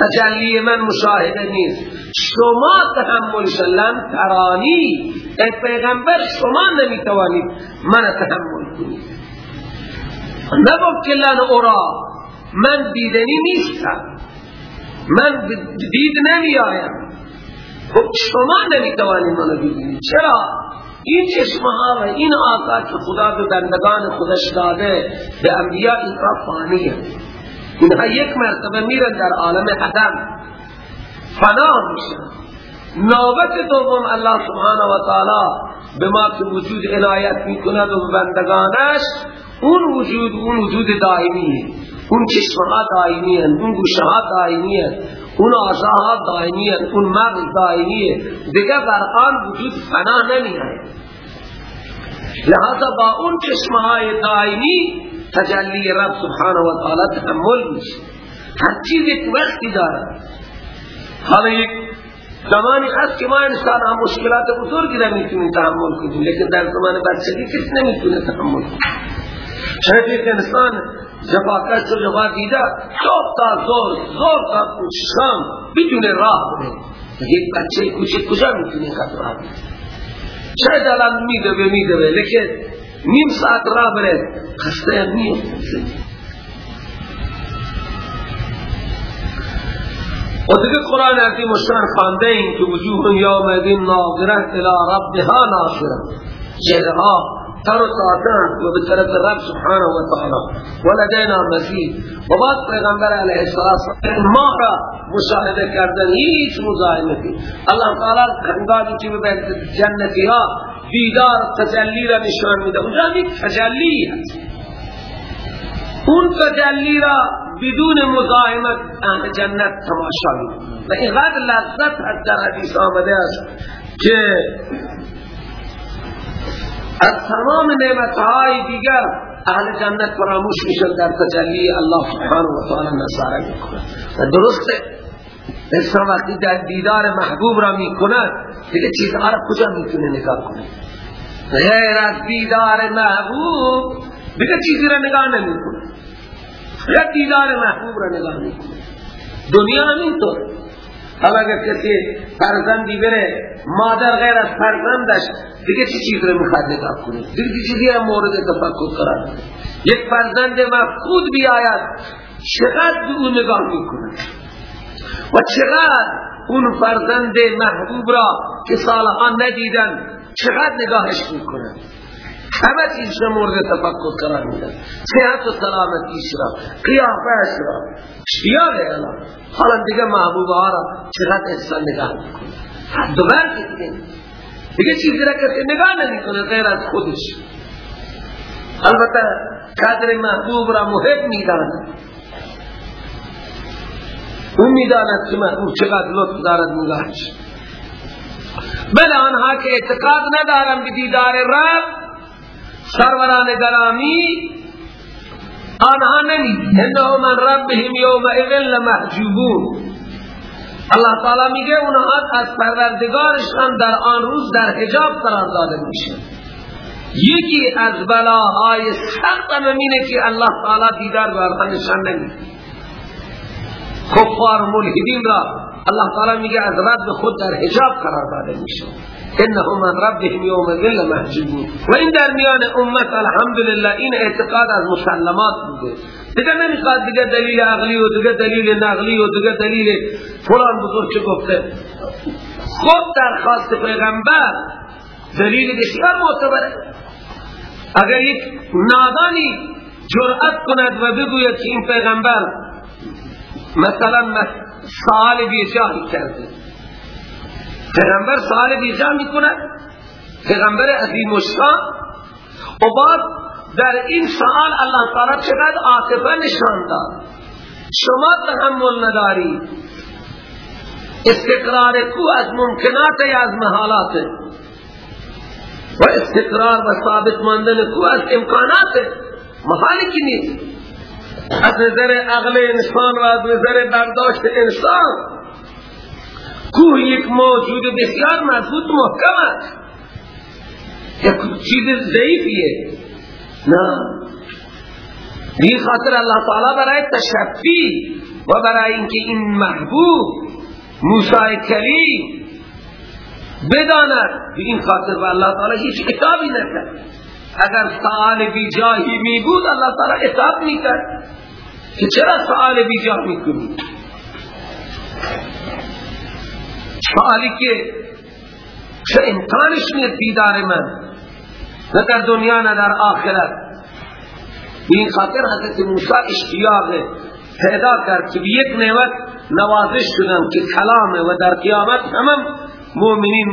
تجلی من مشاهده نیست. شما تحمل شلن ترانی. ای پیغمبر شما نمی‌توانید من تحمل کنید. نگفت که لن اورا من دیدنی نیستم. من دید نمی آیم خب شما نمی‌توانید من ببینید. چرا؟ این چشمه ها و این آقا که خدا به بندگان خودش داده به انبیاء اینها فانیه. اینها یک مرتبه میرن در عالم عدم. فنا میشن نوبت دوم الله سبحانه و تعالی به ما که وجود عنایت می‌کند و بندگانش اون وجود اون وجود دائمیه. اون چشمها دائمی هست اون گوشها دائمی هست اون آزاها دائمی هست اون مغز دائمیه. دیگه بر آن وجود فنا نمی لہذا با اون چشمهای دائمی تجلی رب سبحانه و تعالی تحمل میشه. هر چیز ایک وقتی داره. حالا یک زمانی هست که ما انسان هم مشکلات بزرگی نمی‌تونیم تحمل کنیم لیکن در زمان بچگی کس نمی‌تونه تحمل کنیم شاید یک انسان جفاکت و جفا دیده. صبح تا زور زور تا شام بدون راه بره یک بچه کوچک کجا می‌تونه اینقدر راه بره شاید الان میدوه میدوه لیکن نیم ساعت راه بره خسته نیست و دیگه قرآن عظیم و شان خانده این که وجوه یومدین ناظره الى ربها ناظره چهرها تر و تاتن و به طرف رب سبحانه و تعالی. و لدینا مزید و بعد پیغمبر علیه السلام ما را مشاهده کردن هیچ مزاحمتی الله تعالی هنگامی که به جنتی ها دیدار تجلی را نشان میده. اونجا یک تجلی هست. اون تجلی را بدون مزاحمت اهل جنت تماشا و اینقدر لذت از در حدیث آمده است که از تمام نعمتهای دیگر اهل جنت فراموش میشن در تجلی الله سبحانه و تعالی نظاره می‌کنه و درسته انسان وقتی در دیدار محبوب را می‌کند دیگه چیزها را کجا می‌تونه نگاه کنه؟ غیر از دیدار محبوب دیگه چیزی را نگاه نمی‌کنه. یا دیدار محبوب را نگاه می‌کنه. دنیا همینطور. حالا اگر کسی فرزندی بره مادر غیر از فرزندش دیگه چی چیز رو می‌خواد نگاه کنه دیگه چیزی هم مورد تفکر قرار یک فرزند مفقود بیاید چقدر به اون نگاه می‌کنه و چقدر اون فرزند محبوب را که سالها ندیدن چقدر نگاهش می‌کنه همه چیز را مورد تفکر قرار میدن صحت و سلامتیش را قیافش را. شیار اعلام. حالا دیگه محبوب را چقدر انسان نگاه می‌کنه؟ حد و برد دیگه. چیزی را کسی نگاه نمی‌کنه غیر از خودش. البته قدر محبوب را محب می‌داند. اون می‌داند که محبوب چقدر لطف دارد نگاهش بله آنها که اعتقاد ندارن به دیدار رب سروران گرامی آنها نمی انه من ربهم یوم اذن لمحجوبون. الله تعالی میگه اونها از پروردگارشان در آن روز در حجاب قرار داده میشه. یکی از بلاهای سخت همینه که الله تعالی دیدار آنها نشان نمیده کفار ملحدین را الله تعالی میگه از رب خود در حجاب قرار داده میشه. انهم من ربهم یوم ذل محجوبون و این در میان امت الحمدلله این اعتقاد از مسلمات بوده. دیگه نمی‌خواد دیگه دلیل عقلی و دیگه دلیل نقلی و دیگه دلیل فلان بزرگ چه گفته. خود درخواست پیغمبر دلیل بسیار معتبره. اگر یک نادانی جرأت کند و بگوید که این پیغمبر مثلا سوال بیجاهی کرده. پیغمبر سوال بیجا می‌کند پیغمبر عظیم مشکان و بعد در این سوال الله تعالی چقدر عاطفه نشان داد. شما تحمل نداری. استقرار کو از ممکنات یا از محالات. و استقرار و ثابت ماندن کو از امکانات. محالی کی نیست. از نظر عقل انسان و از نظر برداشت انسان. کوه یک موجود بسیار مضبوط محکم است. یک چیز ضعیفیه. نه. این خاطر الله تعالی برای تشفی و برای اینکه این محبوب موسی کلیم بداند. به این خاطر و الله تعالی هیچ اتابی نکرد. اگر سآل بی جاهی می بود الله تعالی اتاب می کرد که چرا سآل بی جاه می کنی سآلی که چه امکانش نیست دیدار من؟ نه در دنیا نه در آخرت. این خاطر حضرت موسی اشتیاق پیدا کرد که یک نعمت نوازش شدن که کلامه و در قیامت همم مؤمنین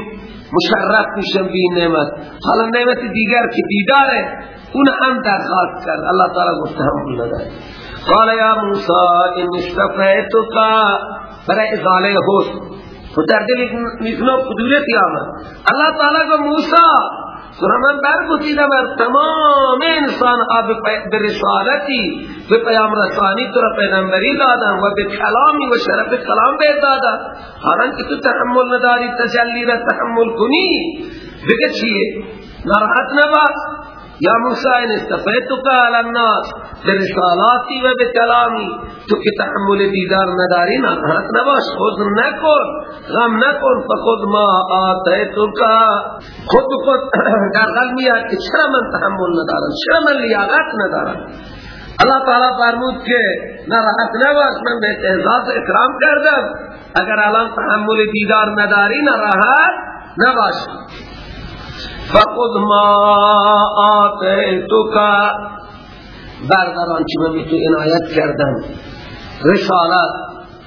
مشرف میشن به این نعمت. حالا نعمت دیگر که دیداره اون هم درخواست کرد. الله تعالی گفته هم نداره قال یا موسی ان استفیتک برای ازاله حسن. تو در دل میزنو قدرتی آمد الله تعالی گفت موسی سورہ من برگزیده بر تمام انسان ها به رسالتی به پیام رسانی تو را پیغمبری دادم و به کلامی و شرف کلام به دادم. حالا که تو تحمل نداری تجلی را تحمل کنی. بگه چیه؟ نراحت نباش. یا موسی ان استفیتک علی الناس برسالاتی و بکلامی تو که تحمل دیدار نداری ناراحت نباش خود نکن، غم نکن، فخود ما آتیتک. خود خود در قلب میاد که چرا من تحمل ندارم، چرا من لیاقت ندارم؟ اللہ تعالی فرمود که ناراحت نباش، من به اعزاز اکرام کردم. اگر الان تحمل دیدار نداری ناراحت نباش. فقد ما آتیتک برداران چی من تو عنایت کردم. رسالت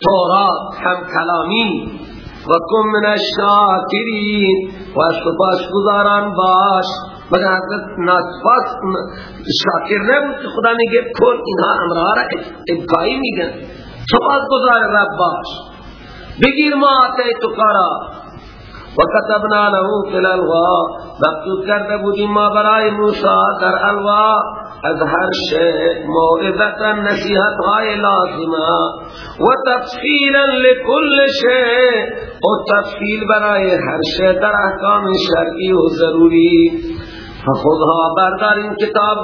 تورات هم کلامی و کم من الشاکرین و سپاس گزاران باش مگر حضرت ناسپاس شاکر نبود که خدا میگه کن اینها امرها را ابقایی میگن. سپاس گزار رب باش. بگیر ما آتیتک را. و كتبنا له في الالواح مکتوب کرده بودیم ما برای موسی در الواح از هر شیء موعظتا نصیحت های لازمه. و تفصیلا لكل شیء و تفصیل برای هر شیء در احکام شرعی و ضروری. فخذها بردار این کتاب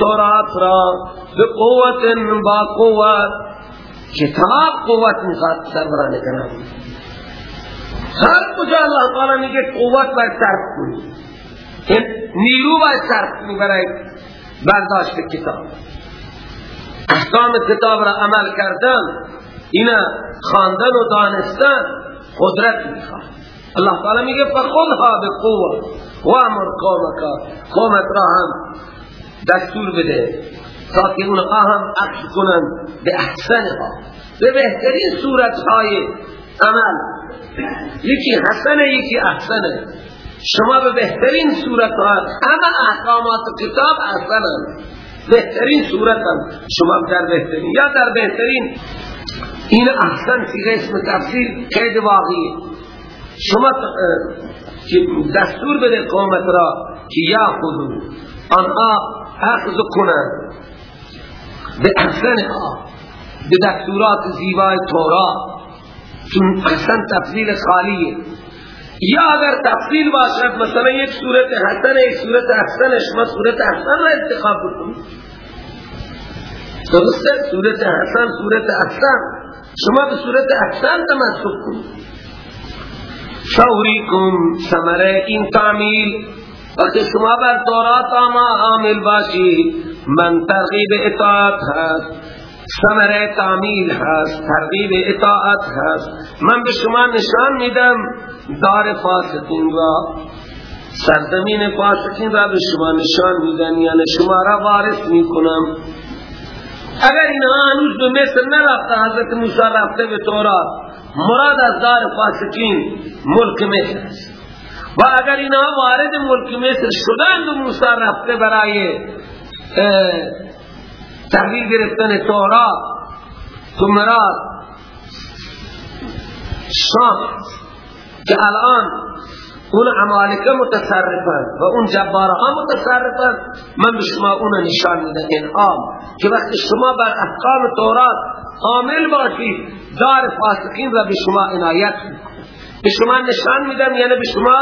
تورات را بقوت با قوت. کتاب قوت می‌خواد سربرانه کنم هر کجا اللہ تعالی میگه قوت باید صرف کنی. نیرو باید صرف کنی برای برداشت کتاب. احکام کتاب را عمل کردن اینا خواندن و دانستن قدرت می‌خواد. اللہ تعالی میگه فخذها بقوه امر قومک قومت را هم دستور بده تاکه اونها هم عکس کنن به احسنها به بهترین صورت های عمل. یکی حسنه یکی احسنه. شما به بهترین صورت ها همه احکامات کتاب احسنه بهترین صورت هم. شما در بهترین. یا در بهترین. این احسن فی اسم تفسیر قید واقعی شما دستور بده قومت را که یا خودو آنها اخذ کنند. به ها. به دستورات زیبای تورا چون احسن تفضیل خالیه. یا اگر تفصیل باشد مثلا یک صورت حسن یک صورت احسنش ما صورت احسن را انتخاب بکنیم. درسته؟ صورت حسن صورت احسن. شما به صورت احسن تمسک کنید. شوریکم سمره این تعمیل. وقتی شما بر دورات آما عامل باشی من ترغیب اطاعت هست. سمره تعمیل هست ترغیب اطاعت هست. من به شما نشان میدم دار فاسقین را سرزمین فاسقین را به شما نشان میدن یعنی شما را وارث می‌کنم. اگر اینها هنوز به مصر نرفته حضرت موسی رفته به تورات مراد از دار فاسقین ملک مصر است. و اگر اینها وارد ملک مصر شدند و موسی رفته برای تحویل گرفتن تورات تو مراد شام که الان اون عمالکه متصرفن و اون جبارها متصرفن من به شما اون نشان میده انعام که وقتی شما بر احکام تورات عامل باشید دار فاسقین را به شما عنایت میکنه به شما نشان میدم یعنی به شما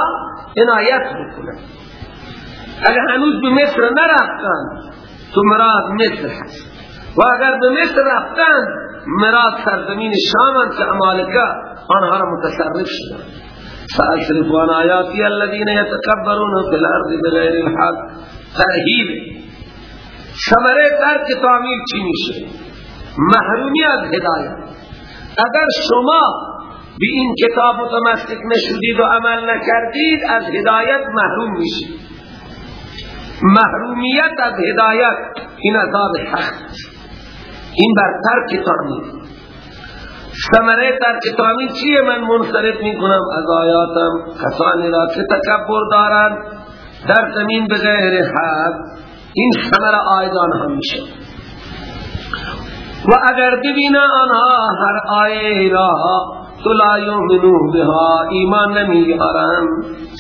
عنایت میکنه اگر هنوز به مصر نرفتن تو مراد مصر هست. و اگر به مصر رفتن مراد سرزمین شامن که عمالکه آنها را متصرف شدن فأشرف عن آياتي الذين يتكبرون في الأرض بغير الحق. ترهیب ثمره ترک تعمیل چی میشه؟ محرومی از هدایت. اگر شما به این کتاب متمسک نشدید و عمل نکردید از هدایت محروم میشید. محرومیت از هدایت. این عذاب حق. این بر ترک تعمیل ثمره در کتابی چیه؟ من منصرف می کنم از آیاتم کسانی را که تکبر دارند در زمین بغیر حد این ثمره آیدان هم میشه. و اگر ببینا آنها هر آیه را تو لا بها ایمان نمیارن.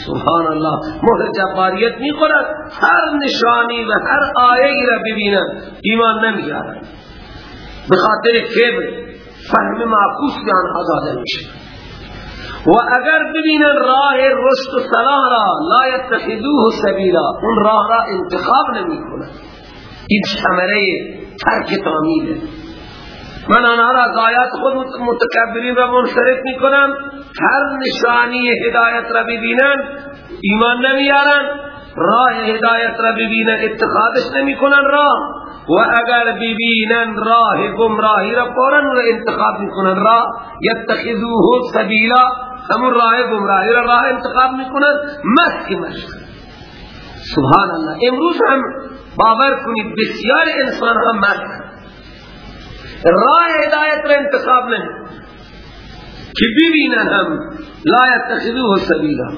سبحان الله مهر جباریت می‌خورد هر نشانی و هر آیه را ببینن ایمان نمیارن. بخاطر کبر فهم معکوس به آنها میشه. و اگر ببینن راه رشد و صلاح را لا یتخذوه سبیلا اون راه را انتخاب نمی کنن این ثمره ترک تعمیله من آنها را آیات خود متکبرین را منصرف می کنم هر نشانی هدایت را ببینن ایمان نمیارن. راه هدایت را ببینن اتخاذش نمی کنن راه. و اگر ببینن راه گمراهی را فورا را انتخاب می‌کنن راه. یتخذوه سبیلا همون راه گمراهی را راه انتخاب می‌کنن. مسک مشک سبحان الله. امروز هم باور کنید بسیار انسان هم مسک. راه هدایت را انتخاب نمی که ببینن هم لا یتخذوه سبیلا۔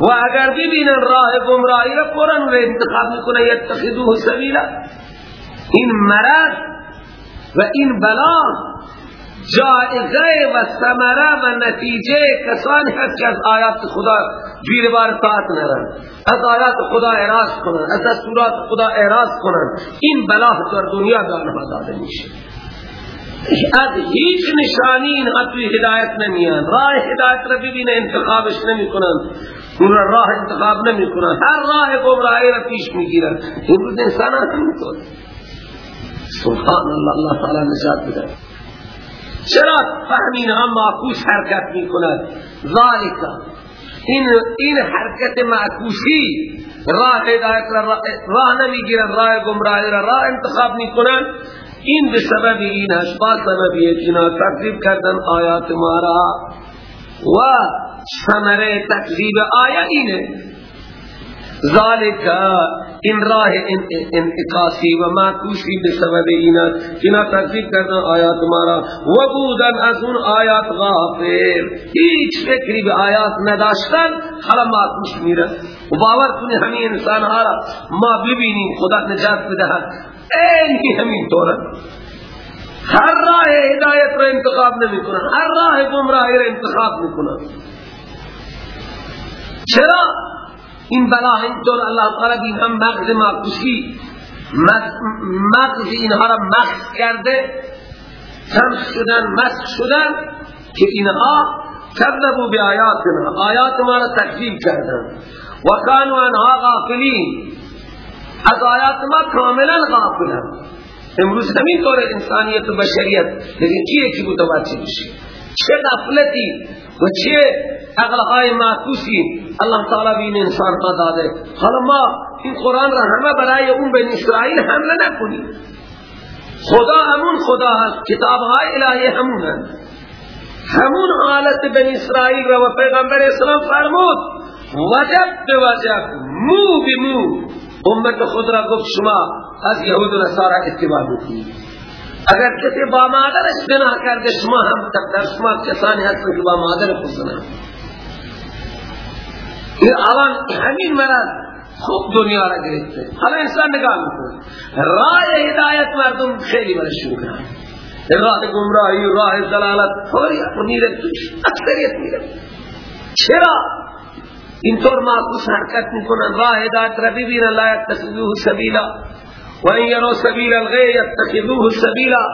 و اگر ببینن راه گمراهی را فورا را انتخاب می‌کنن یتخذوه سبیلا۔ این مرض و این بلا جائزه و ثمره و نتیجه کسانی هست که از آیات خدا گیر بار طاعت نرن از آیات خدا اعراض کنن از دستورات خدا اعراض کنن. این بلا در دنیا به آنها داده میشه. از هیچ نشانی اینها توی هدایت نمیان. راه هدایت را ببینه انتخابش نمی کنن اون راه انتخاب نمی کنن هر راه گمراهی را پیش می‌گیرن. امروز انسان هم می‌کنن سبحان الله الله تعالی نجات بده. چرا؟ فهمین هم معکوس حرکت می کند ذالک. این این حرکت معکوسی راه هدایت راه نمی گیرن راه گمراهی را راه انتخاب می کنن این به سبب این است با سبب اینا تکذیب کردن آیات مارا و ثمره تکذیب آیا اینه ذالک این راه انعکاسی و معکوسی به سبب اینات اینا تکذیب کردن آیات مارا و بودن از اون آیات غافل هیچ فکری به آیات نداشتن حالا معکوس میره و باور کنی همین انسان ها ما ببینیم خدا نجات بدهد. اینی همین طوره. هر راه هدایت را انتخاب نمی کنن هر راه گمراهی را انتخاب می کنن چرا؟ این بلا اینطور الله تعالی بین هم مغز معکوسی مغز اینها را مغز کرده. کم شدن مغز شدن که اینها کذبوا بی آیاتنا آیات ما را تکذیب کردن. و کانو انها غافلین از آیات ما کاملا غافلن. امروز همین طور انسانیت و بشریت. لیکن چیه که متوجه بشه چه غفلتی و چه اقلقای معکوسی الله تعالی بین انسان ما داده. حالا ما این قرآن را همه برای اون بین اسرائیل حمله نکنیم. خدا همون خدا هست. کتاب های الهی همون هست همون حالت بن اسرائیل را و پیغمبر اسلام فرمود. وجب به وجب مو به مو. امت خود را گفت شما از یهود و نصارا اتباع بکنید. اگر کسی با مادرش بنا کرده شما هم در شما کسانی هستن که با مادر خود بنا این الان همین مرض خوب دنیا را گرفته. حالا انسان نگاه می‌کنه. راه هدایت مردم خیلی شروع کرد. راه گمراهی راه دلالت و میره توش اکثریت میره چرا؟ اینطور معکوس حرکت می‌کنن. راه هدایت را ببینن لا یتخذوه سبیلا. و این یرو سبیل الغی یتخذوه سبیلا.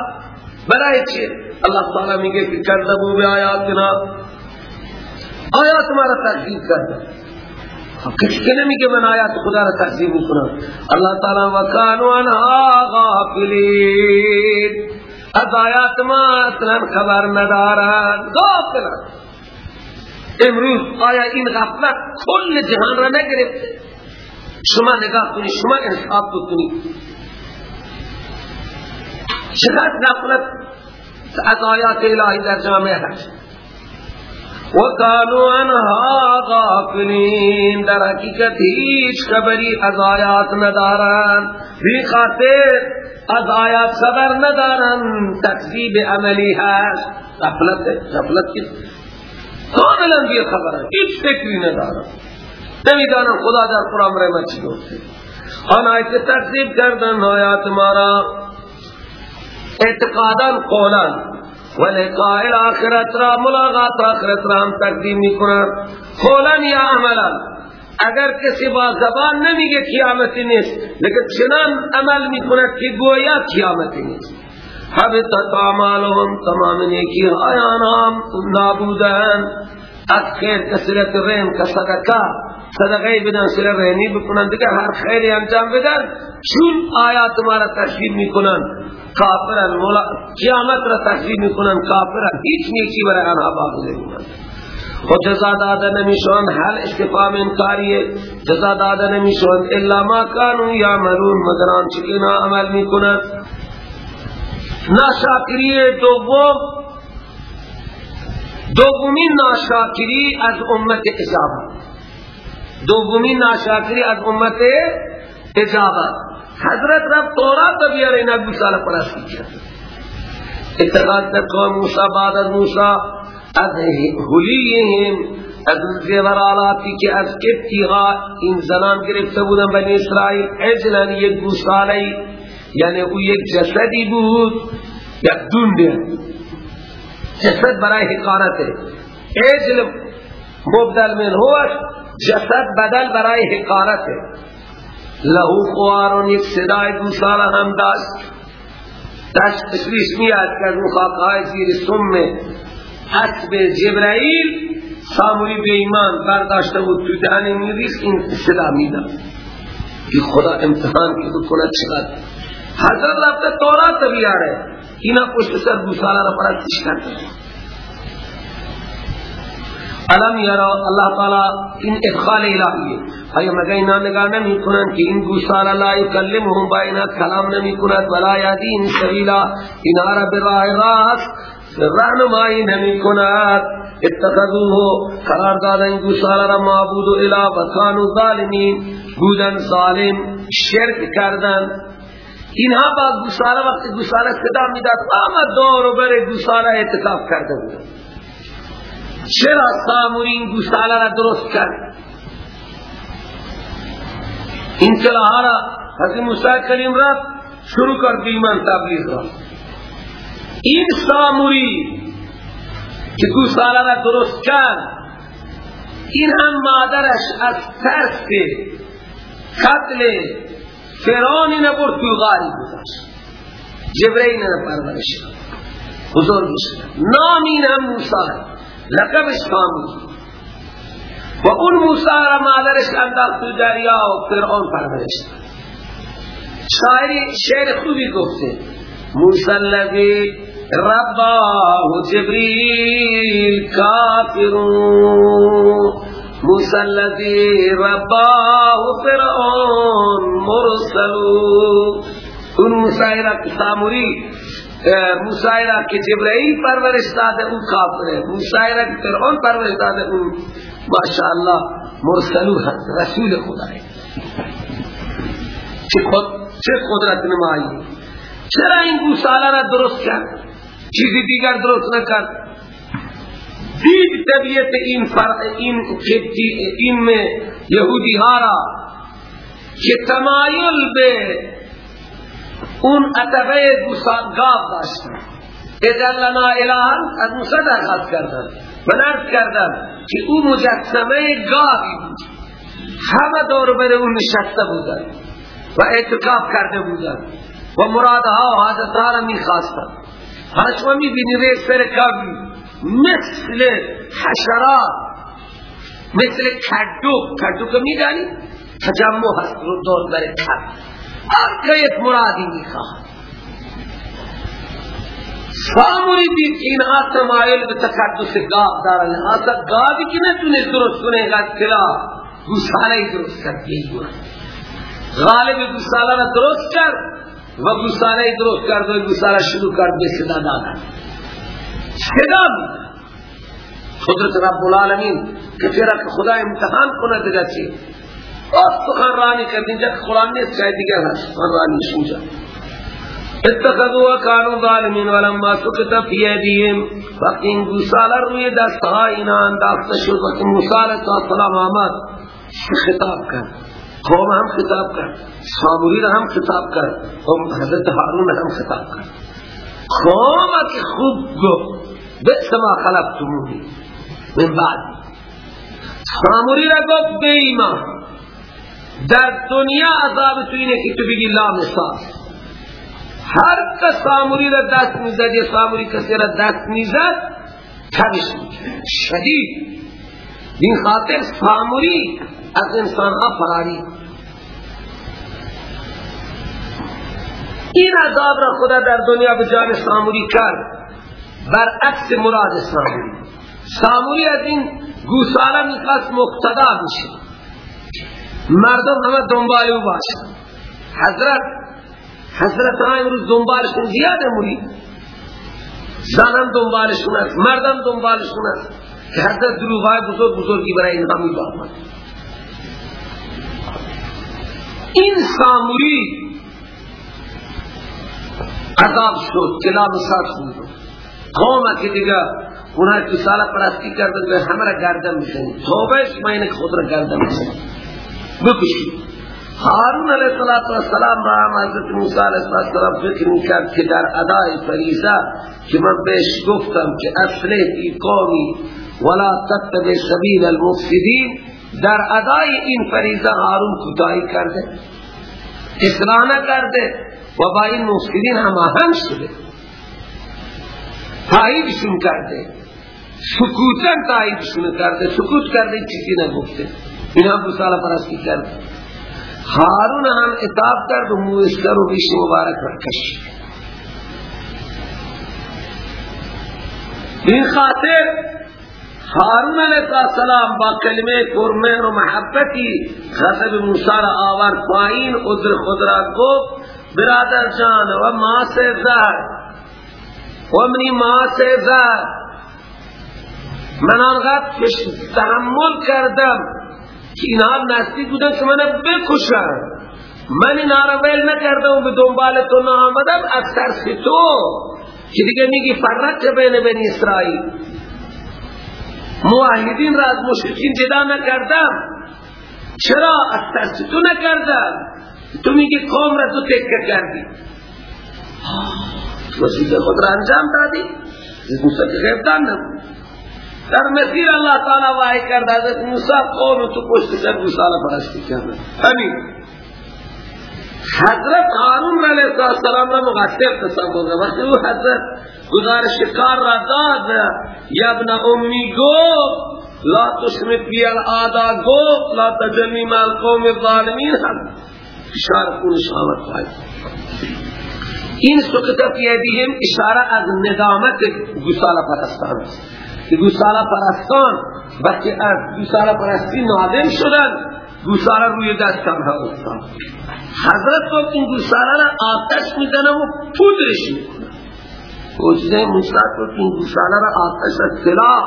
برای چه اللہ تعالی میگه که کذبوا به آیاتنا آیات ما را تکذیب کردن کسی که نمیگه من آیات خدا را تکذیب می‌کنم. اللہ تعالی و کانو انها غافلین. از آیات ما اصلا خبر ندارن. غافلن. امروز آیا این غفلت کل جهان را نگرفته شما نگاه کنید شما انصاف بکنید. چقدر غفلت از آیات الهی در جامعه هست؟ و کانو انها غافلین در حقیقت هیچ خبری از آیات ندارن بی خاطر از آیات خبر ندارن تکذیب عملی هست. غفلت غفلت کاملا بی خبرن هیچ فکری ندارن نمی‌دانن خدا در قرآن رحمت چی گفته آنهایی که تکذیب کردن آیات مارا اعتقادا قولن ولقاء الاخرت را ملاقات آخرت را هم تقدیم می‌کنن قولا یا عملا اگر کسی با زبان نمیگه قیامتی نیست لیکن چنان عمل می‌کند که گویا قیامتی نیست حبتت اعمالهم تمام نیکی آیانام نابودن. از خیر کسرت رحم کصدقه صدقه بدن سر رحمی بکنن. دیگه هر خیری انجام بدن چون ما را تشکیل می‌کنن. کافرن مولا قیامت را تشکیل می‌کنن. کافرن هیچ نیکی برای آنها باقی نمیماند. خود جزا داده نمیشون حل استفام انکاریه. جزا داده نمیشون الا ما کانو یعملون. مگر آنچه اینا عمل می‌کنن ناشاکری دوم دومین ناشاکری از امت اجابت. دومین ناشاکری از امت اجابت. حضرت رب تورات بیار این ابو سال پرستی کرد اتخاذ تکو موسیٰ بعد از موسیٰ از حلیهم از زیورالاتی که از ابتغاء این زنان گرفته بودن بنی اسرائیل اجلن یک گوسالی یعنی او یک جسدی بود. یک دونده جسد برای حقارته. اجل مبدل من هوش جسد بدل برای حقارته. لهو خوارون یک صدای گوساله هم داشت. داشت تشریش میاد که از مخاقهای زیر سم حسب جبرائیل ساموری به ایمان برداشته بود. تو دهنی میریس این صدا میدن که خدا امتحان که بکنه چقدر؟ حضرت رفت تورات بیاره اینا پشت سر گوساله را پرستش کرده علم یرا اللہ تعالی این ادخال الہی ہے مگر اینا نگاہ نمی کنن کہ ان گوشار لا یکلمهم بائنا کلام نمی کنن ولا یادین سبیلا انارا براہ راست رہنمائی نمی کنن اتخذوه. قرار دادن گوشار را معبود الہ وکانو ظالمین. بودن ظالم شرک کردن. اینها با گوشار وقت گوشار صدا می‌داد آمد دور و بر گوشار اعتکاف کرده بودن چرا سامورین گوشتاله را درست کرد؟ این کلاها را حضرت موسیٰ کریم را شروع کرد ایمان تبلیغ را. این ساموری که گوشتاله را درست کرد این هم مادرش از ترس قتل فرعون نبرد توی غاری گذاشت. جبرئیل نه پرورش بزرگ شد نام این هم موسی. لقبش کامل. و اون موسی را مادرش انداخت تو دریا و فرعون پرورش شاعری شعر خوبی گفته. موسی الذی رباه جبریل کافرون. موسی الذی رباه فرعون مرسلون. اون موسی را ساموری موسی را که جبرائیل پرورش داده اون کافر ہے موسی را که فرعون پرورش داده اون ماشاءالله مرسلو هست رسول خدا ہے چه خود چه قدرت نمایی چرا این گوساله را درست کرد چیزی دیگر درست نکرد دید طبیعت این فرق این این یهودی ها را که تمایل به اون گوسال گاب داشتن اذن لنا الهان از موسی درخواست کردن و نرد کردن که او مجسمه گاوی بود همه دور بر اون نشسته بودن و اعتقاف کرده بودن و مرادها و حاجتها را می خواستن حالا شما می بینی ریس سر کبی مثل حشرات مثل کدو. کدو که می دانی تجمع هست رو دور بر کب هر یک مرادی می خواهد ساموری دید که اینها تمایل به تقدس گاب دارن. لحاظا گابی که نتونه درست کنه غطلا گوساله درست کرد یہی گونا غالب گوساله را درست کرد و گوساله درست کرد و گوساله شروع کرد به صدا دادن صدا قدرت رب العالمین که پیرا که خدا امتحان کنه دیگه چی؟ اور سخن کردین جا قرآن نیست شاید دیگر هست. سخن رانی شوجا اتخذوا وکانو ظالمین ولما سکت فی ایدیهم وقتی این گوساله روی دستها اینا انداخته شد وقتی موسیٰ سلام آمد خطاب کرد؟ قوم هم خطاب کرد ساموری هم خطاب کرد قوم حضرت حارون هم خطاب کرد. قوم که خوب گفت. بئس ما خلقتمونی من بعد. ساموری را گفت بے در دنیا عذاب تو اینه که تو بگی لا مثال هر کس ساموری را دست می‌زد یا ساموری کسی را دست می‌زد تبش شدید. این خاطر ساموری از انسان ها فراری. این عذاب را خدا در دنیا به جان ساموری کرد. برعکس مراد ساموری ساموری از این گوساله می‌خواست مقتدا بشه. مردم همه دنبال او باشه حضرت حضرت ها امروز دنبالشون زیاده موری. زنان دنبالشون است مردم دنبالشون است. که حضرت دروغای بزرگ بزرگی برای اینها می آمد این ساموری عذاب شد کلاب سات بود قوم که دیگه اونها سال پرستی کردن به همه را گردن میشن توبه شما خود را گردن میشن بکشید حارون علیہ السلام را هم حضرت موسی علیہ السلام فکر می‌کرد که در ادای فریضه که من بهش گفتم که اصله ای قومی ولا تتبع سبیل المفسدین در ادای این فریضه حارون کتایی کرده اصلاح کرده و با این مفسدین هم آهنگ شده تاییدشون کرده. سکوتن تاییدشون کرده. سکوت کرده چیزی نگفته. این هم بساله پرستی کرده. هارون هم اتاب کرد و موشتر و ریش مبارک کشید این خاطر هارون علیہ السلام با کلمه پرمهر و محبتی غضب موسی را آورد پایین عذر خود را گفت برادر جان و ما سے زهر و منی ما زهر من آنقدر تحمل کردم که اینها نزدیک بودن که من بکشن من این را ویل نکردم و به دنبال تو نامدم از ترس تو که دیگه میگی فرق بین بین اسرائیل. موحدین را از مشرکین جدا نکردم. چرا از ترس تو نکردم؟ تو میگی قوم را تو تکر کردی. وسیله خود را انجام دادی. موسی که غیبدان نبود. در مسیر الله تعالی وحی کرد حضرت موسی قوم تو پشت سر گوساله پرستی کردن همین. حضرت هارون علیه السلام را مقصر تصور وقتی او حضرت گزارش کار را داد یا ابن امی گفت لا تشمت بی الادا گفت لا تجلی مال قوم الظالمین. هم. اشاره کنش آمد این سکت فی ایدیهم اشاره از ندامت گساله پرستان است. که گوساله پرستان وقتی از گوساله پرستی نادم شدن گوساله روی دست آنها افتاد. حضرت تو این گوساله را آتش می‌زنه و پودرش می‌کنه. موجزه موسی تو این گوساله را آتش از سلاح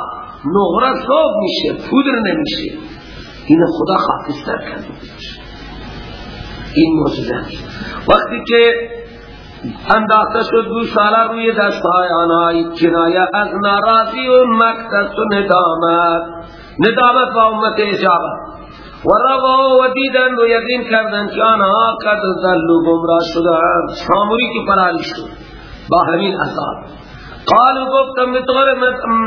نغره صوب میشه پودر نمیشه. این خدا خاکستر کرده این موجزه وقتی که انداخته شد دو ساله روی دستهای آنها کنایه از ناراضی و مکتس و ندامت. ندامت و امت اجابت. و روا و دیدن و یقین کردن که آنها قد ذلو گمراه شدن ساموری کی پرالی شد. با همین عذاب. قالو گفتم بطور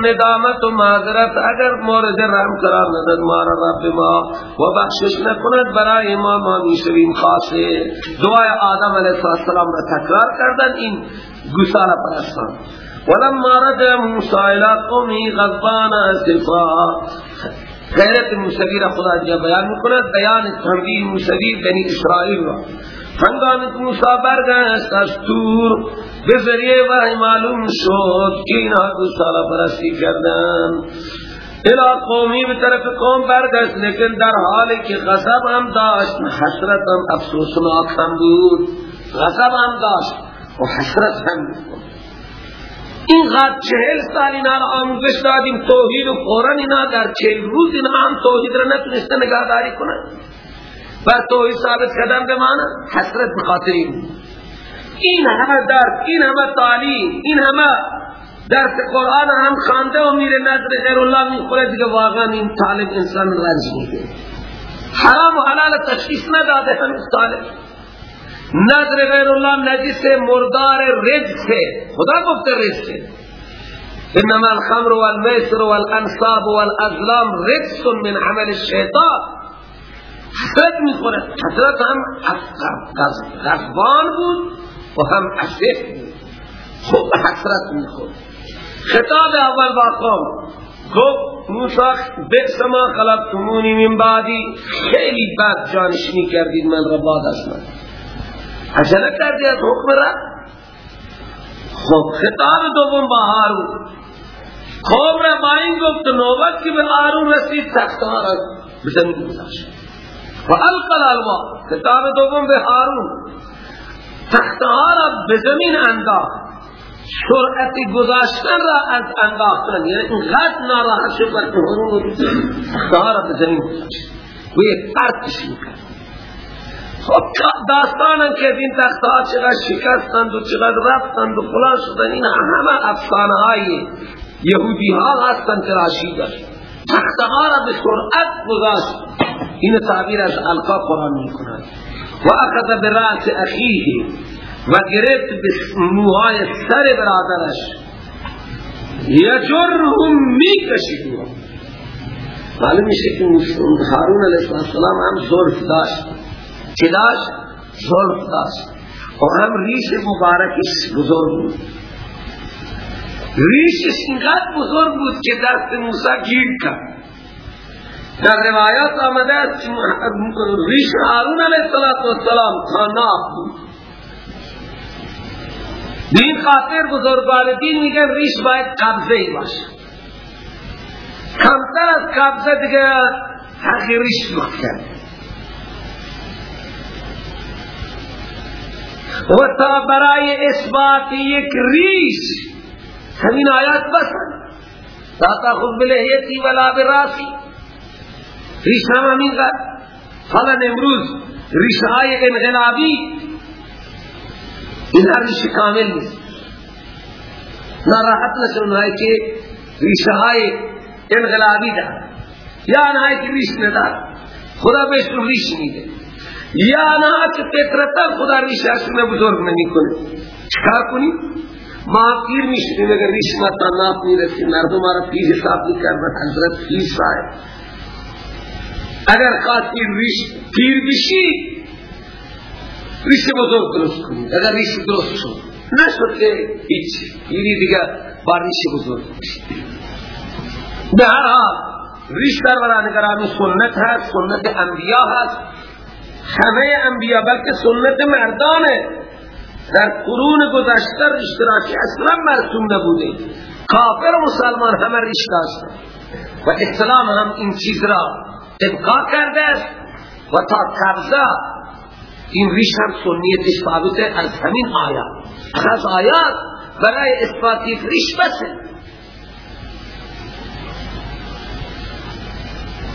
ندامت و معذرت اگر مورد رحم قرار ندد مارا رب ما و بخشش نکند برای ما ما می‌شویم خاصه. دعای آدم علیه السلام را تکرار کردن این گسال پرستان. ولما رجع موسی الى قومی غضبان اسفا غیرت موسوی را خدا جا بیان می‌کند بیان تنبیه موسوی بنی اسرائیل را. هنگامی که موسی برگشت از تور. به ذریعه وحی معلوم شد که اینها دو ساله پرستی کردن. الى قومی به طرف قوم برگشت لیکن در حالی که غضب هم داشت حسرت هم افسوسناک هم بود. غضب هم داشت و حسرت هم بود. این قد چهل سال اینا را آموزش دادیم توحید و قرآن اینا در چهل روز اینا هم توحید را نتونسته نگهداری کنن. و توحید ثابت کردن به معنی حسرت بخاطر این همه درد این همه تعلیم این همه درس قرآن هم خانده و میره نظر غیر الله می‌خوره دیگه واقعا این طالب انسان رنج میده. حرام و حلال تشخیص نداده هم طالب. نظر غیر الله نجس مردار رجس خدا گفته رجس انما الخمر والمیسر والانصاب والازلام رجس من عمل الشیطان. حسرت می‌خوره. حسرت هم غضبان بود و هم عشق بود. خوب حسرت می‌خوره خطاب اول با قوم. گفت موسا بئس ما خلقتمونی من بعدی. خیلی بد جانشینی کردید من را بعد از من. عجله کردی از حکم را خب خطاب دوم با هارون. قوم را با این گفت نوبت که به هارون رسید تختها را بزمین گذاشت و القل الوا خطاب دوم به هارون. تختها را بزمین انداخت. سرعت گذاشتن را از انداختن. یعنی اینقدر ناراحت شد بر هارون تختها را بزمین گذاشت. و یک پرتش می‌کرد. خب داستانم که این تختها چقدر شکستند و چقدر رفتند و فلان شدن این همه افسانه های یهودی ها هستند که تختها را به سرعت گذاشت. این تعبیر از القا قرآن می کند و اخذ براس اخیه و گرفت به موهای سر برادرش. یجرهم می کشید معلوم میشه که هارون علیه السلام هم ظرف داشت. چه داشت؟ ظرف داشت. و هم ریش مبارکش بزرگ بود. ریشش اینقدر بزرگ بود که دست موسی گیر کرد. در روایات آمده است ریش هارون علیه السلام تناف بود. دین خاطر بزرگان دین میگن ریش باید قبضه ای باشه. کمتر از قبضه دیگه حقی ریش مکن و تا برای اثبات یک ریش همین آیات بسن تا تا خود بلحیتی ولا براسی. ریش هم همین حالا امروز ریش های انقلابی این ریش کامل نیست. ناراحت نشون های که ریش های انقلابی دار یا آنهایی که ریش ندار خدا بهشون ریش میده. یا آنها که فطرتا خدا ریش اشون بزرگ نمی کنه چکار کنی؟ ما پیر می‌شدیم اگر ریش ما تا ناف می‌رسیم مردم را پیر حساب می‌کردن حضرت پیر صاحب اگر خاصی ریش پیر بشی ریش بزرگ درست کنید. اگر ریش درست شد نشد که هیچ. پیری دیگر با ریش بزرگ بشید به هر حال ریش در برانگران سنت هست سنت انبیاء هست. همه انبیاء بلکه سنت مردانه. در قرون گذشته اشتراکی اصلا مرسوم نبوده. کافر و مسلمان همه ریش داشتن و اسلام هم این چیز را ابقا کرده است. و تا قبضه این ریش هم سنیتش ثابته از همین آیات. از آیات برای اثباتی ریش بسه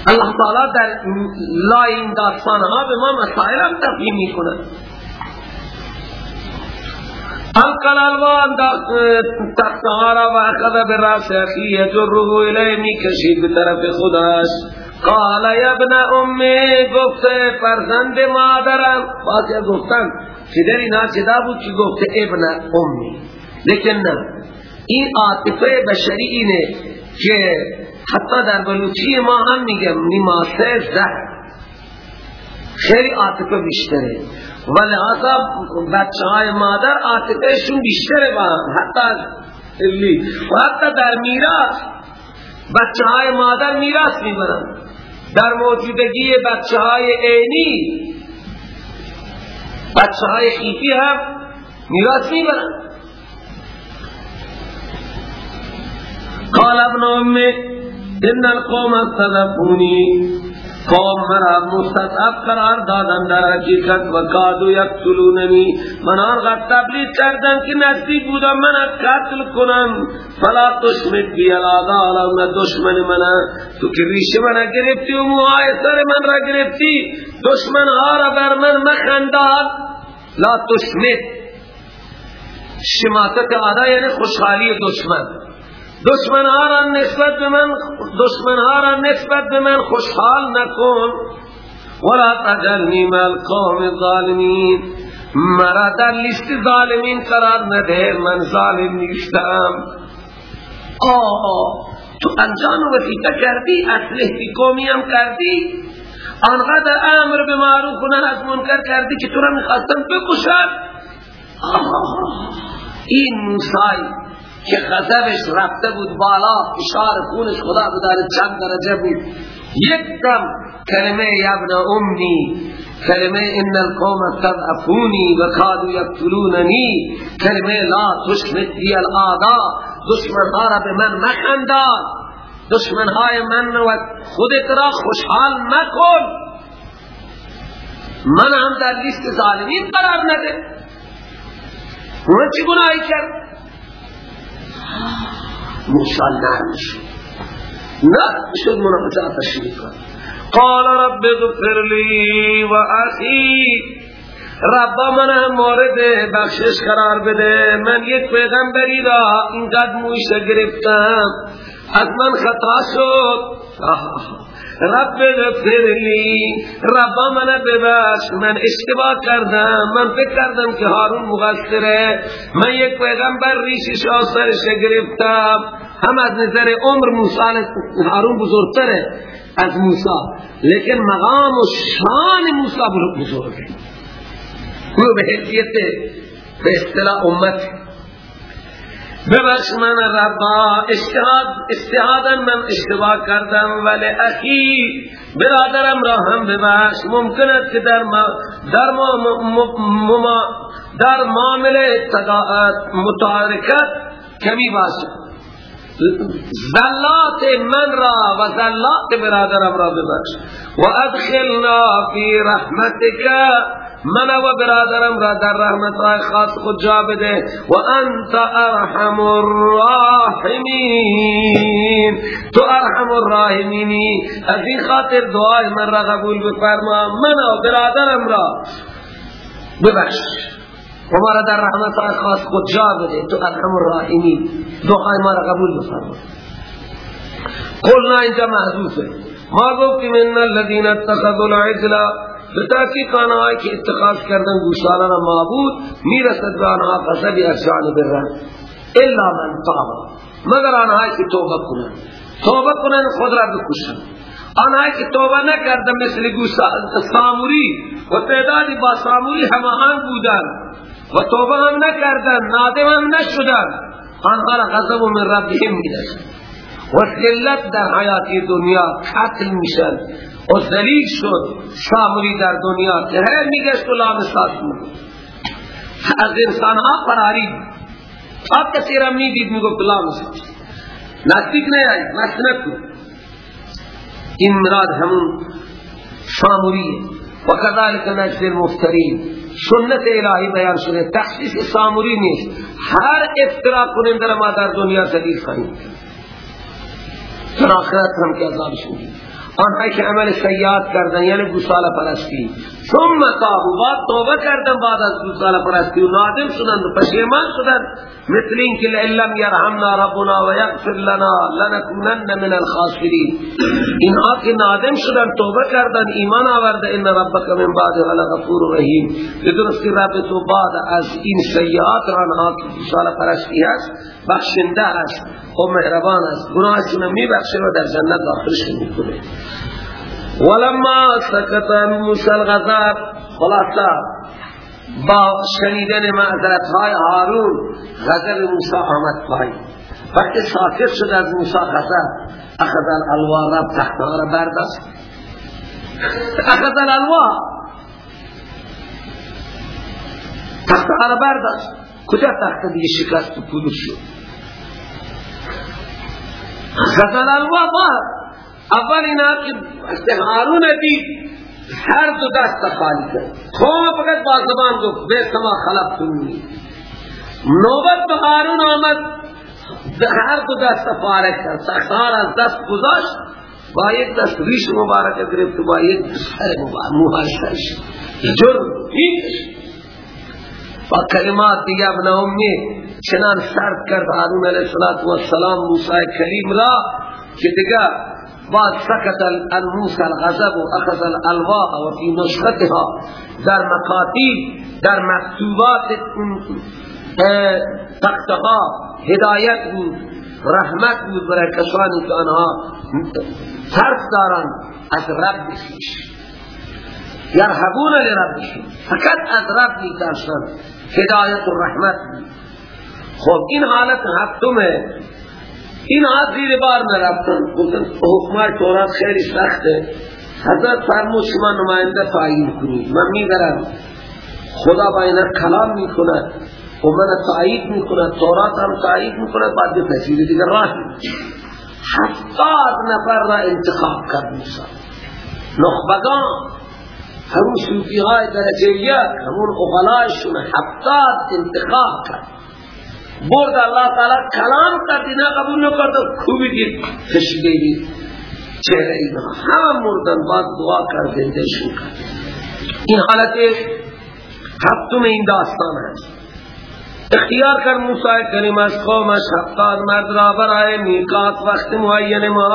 الله تعالی در لای این داستان ها به ما مسائل هم تفهیم می انقل الوان تختارا و اخذ براس اخی یجره الی می کشید به طرف خودش. قال ابن امی گفته فرزند مادرم. باید گفتن پدری ناچدا بود که گفته ابن امی. لیکن نه. این عاطفه بشری اینه که حتی در بلوچی ما هم میگم نماسه زهر خیلی عاطفه بیشتره. و لحظا بچه های مادر عاطفهشون بیشتره با هم حتی و حتی در میراث بچه های مادر میراث می‌برن. در موجودگی بچه های اینی بچه های خیفی هم میراث می‌برن. قال ابن امه ان القوم استضعفوني قوم مرا مستضعف قرار دادن در حقیقت و کادو یقتلوننی من آنقدر تبلیغ کردن که نزدیک بودم. من قتل کنم. فلا تشمت بی الادا علا دشمن من تو که ریش من گرفتی و موهای سر من را گرفتی دشمن ها را بر من مخنداد. لا تشمت. شماتت آدا یعنی خوشحالی دشمن. دشمن ها را نسبت به من دشمن ها را نسبت به من خوشحال نکن. ولا تجلنی مال قوم الظالمین. مرا در لیست ظالمین قرار نده. من ظالم نیستم. آه تو انجام وظیفه کردی اصلح بی قومی هم کردی. آنقدر امر به معروف و از منکر کردی که تو را می‌خواستم بکشد. این موسی که غضبش رفته بود بالا اشار خونش خدا بداره چند درجه بود. یک دم کلمه ابن امنی کلمه ان القوم استضعفونی و کادو یقتلوننی کلمه لا تشمت بی الادا دشمن ها را به من مخندان. دشمن های من و خودت را خوشحال مکن. من هم در لیست ظالمین قرار نده. من چی گناهی کرد؟ موسی نرم شد نرم شد مناقضه تشریف قال رب اغفر لی و اخی. رب من مورد بخشش قرار بده. من یک پیغمبری را اینقدر مویشه گرفتم. از من خطا شد. رب اغفر لی رب من ببخش. من اشتباه کردم. من فکر کردم که هارون مقصره من یک پیغمبر ریشش آسرش گرفتم. هم از نظر عمر موسی هارون بزرگتره از موسی. لیکن مقام و شان موسی بزرگه او به حیثیت به اصطلاح امت. ببخش من ربا اجتهاد اجتهادا من اشتباه کردم ولی اخی برادرم را هم ببخش. ممکن است که در ما در ما در معامله متعارکت کمی باشه. زلات من را و زلات برادرم را ببخش. و ادخلنا فی رحمتک من و برادرم را در رحمت خاص خود جا بده و انت ارحم الراحمین تو ارحم الراحمینی از این خاطر دعای من را قبول بفرما. من و برادرم را. ببخش. و ما را در رحمت خاص خود جا بده. تو ارحم الراحمین دعای ما را قبول بفرما. قلنا اینجا محذوفه ما گفتیم ان الذين اتخذوا العجل به تحقیق آنهایی که اتخاذ کردن گوساله را معبود می‌رسد به آنها قصبی از جانب رب الا من تاب مگر آنهایی که توبه کنن توبه کنن خود را بکشن آنهایی که توبه نکردن مثل ساموری و تعدادی با ساموری هماهنگ بودن و توبه هم نکردن نادم هم نشدن آنها را غضب من ربهم میدهشن و ذلت در حیاتی دنیا قتل میشن و ذلیل شد ساموری در دنیا. که هر میگشت و لامسات از انسان ها فراری تا کسی را می‌دید میگو لامسات نزدیک نیایی مسنت این مراد همون ساموریه و کذالک نجد المفترین. سنت الهی بیان شده. تخصیص ساموری نیست. هر افترا کننده ما در دنیا ذلیل خواهیم در آخرت هم که عذابش می‌دید آنهایی که عمل سیاد کردن یعنی گوسال پرستی. ثم تابو. بعد توبه کردن بعد از گوسال پرستی. و نادم شدن و پشیمان شدن مثل این که لئلم یرحمنا ربنا و یغفر لنا لنکونن من الخاسرین. اینها که نادم شدن توبه کردن ایمان آورده ان ربک من بعد غفور رحیم. درستی رب تو بعد از این سیئات آنها که گوسال پرستی هست بخشنده است. و مهربان است. گناهشون میبخشه و در جنت داخلشون می‌کنه. ولما سکت موسی الغضب خلاصا با شنیدن معذرت های هارون غضب موسی آمد پای وقتی ساکت شد از موسی غضب اخذ الالوا رب تختها را اخذ الالوا تختها را برداشت. کجا تخت دیگه شکست و پودر شد؟ اخذ الالوا اول اینا که هارون دید هر دو دست خالی کرد. قوم فقط با زبان گفت بے سما خلقتونی نوبت به هارون آمد. هر دو دست فارغ کرد. سخار از دست گذاشت. با یک دست ریش مبارک گرفت با یک سر مبارک موهاش جرم هیچ با کلمات دیگه ابن امی چنان سرد کرد هارون علیه السلام موسی کریم را که دیگه بعد سکت الموسى الغضب و اخذ الالواح و فی نسختها در مکاتیب در مکتوبات تختها هدایت بود رحمت بود برای کسانی که آنها ترس دارند از رب خیش. یرحبون لربشون فقط از رب میترسند. هدایت و رحمت بود. خب این حالت هفتمه. این آت زیر بار میں رفتن گفتن حکمار تورات خیلی سخته. حضرت فرمود شما نماینده تعیین کنید من می‌برم. خدا با اینا کلام می‌کنه و من تعیید می‌کنه تورات هم تعیید می‌کنه بعد بپسیده دیگر راه هفتاد نفر را انتخاب کرد موسا نخبگان همون صوفی های درجه یک همون اغلایشون هفتاد انتخاب کرد. برد اللہ تعالی کلام کا دینا قبول نہ کرتا خوبی کشیدے گی چہرے اینا ہم مردن بعد دعا کر دیتے شو کر این حالت میں این داستان ہے اختیار کر موسیٰ کریم از قومش حقاد مرد را برای میقات وقت معین ما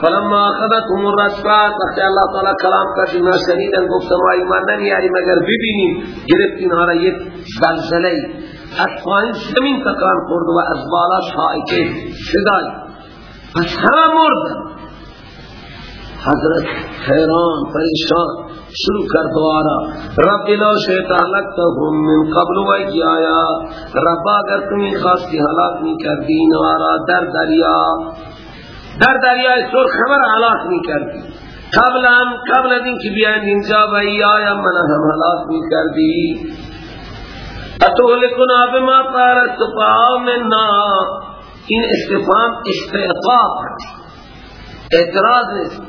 فلما اخذتهم الرسفات وقت اللہ تعالی کلام کا دینا شنیدن گفتم آئی ایمان نمیاری مگر ببینیم. گرفت اینها را یک زلزله. از پایین زمین تکان خورد و از بالا شایقه صدای. پس همه مردن. حضرت حیران پریشان شروع کرد دوارا رب لو شیط حلقتهم من قبل و آیا رب اگر تم این خواستی حلاک می کردی نوارا در دریا. در دریای سرخ خبر علاق می کردی قبل هم، قبل دین که بیایند اینجا و ای آیا من هم علاق می کردی اطول کن آب ما بما طار السفهاء نا. این استفهام استعطاف اعتراض نیست.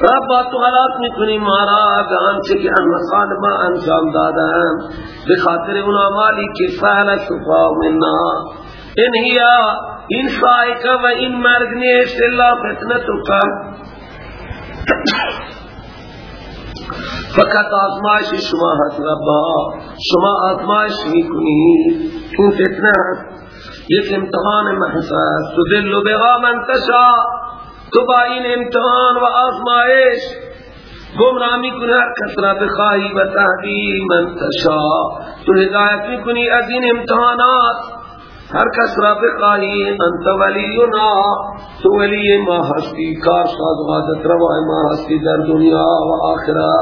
رب تو علاق می کنی مارا گان سے کہ ان ما انجام دادا ہیں بخاطر اون آمالی که فعل شفاء منا انہیا هیا ان سائقہ و ان مرگ نیست اللہ فتنتو کا فقط آزمائش شما هست ربا. شما آزمائش می‌کنی این فتنه یک امتحان محض تو دل و من تشا. تو با این امتحان و آزمائش گمراه می‌کنی هر کس بخواهی و تهدی من تشا. تو هدایت می‌کنی از این امتحانات. هر کس را بخواهی انت ولینا تو ولی ما هستی کار ساز غادت روای ما هستی در دنیا و آخرہ۔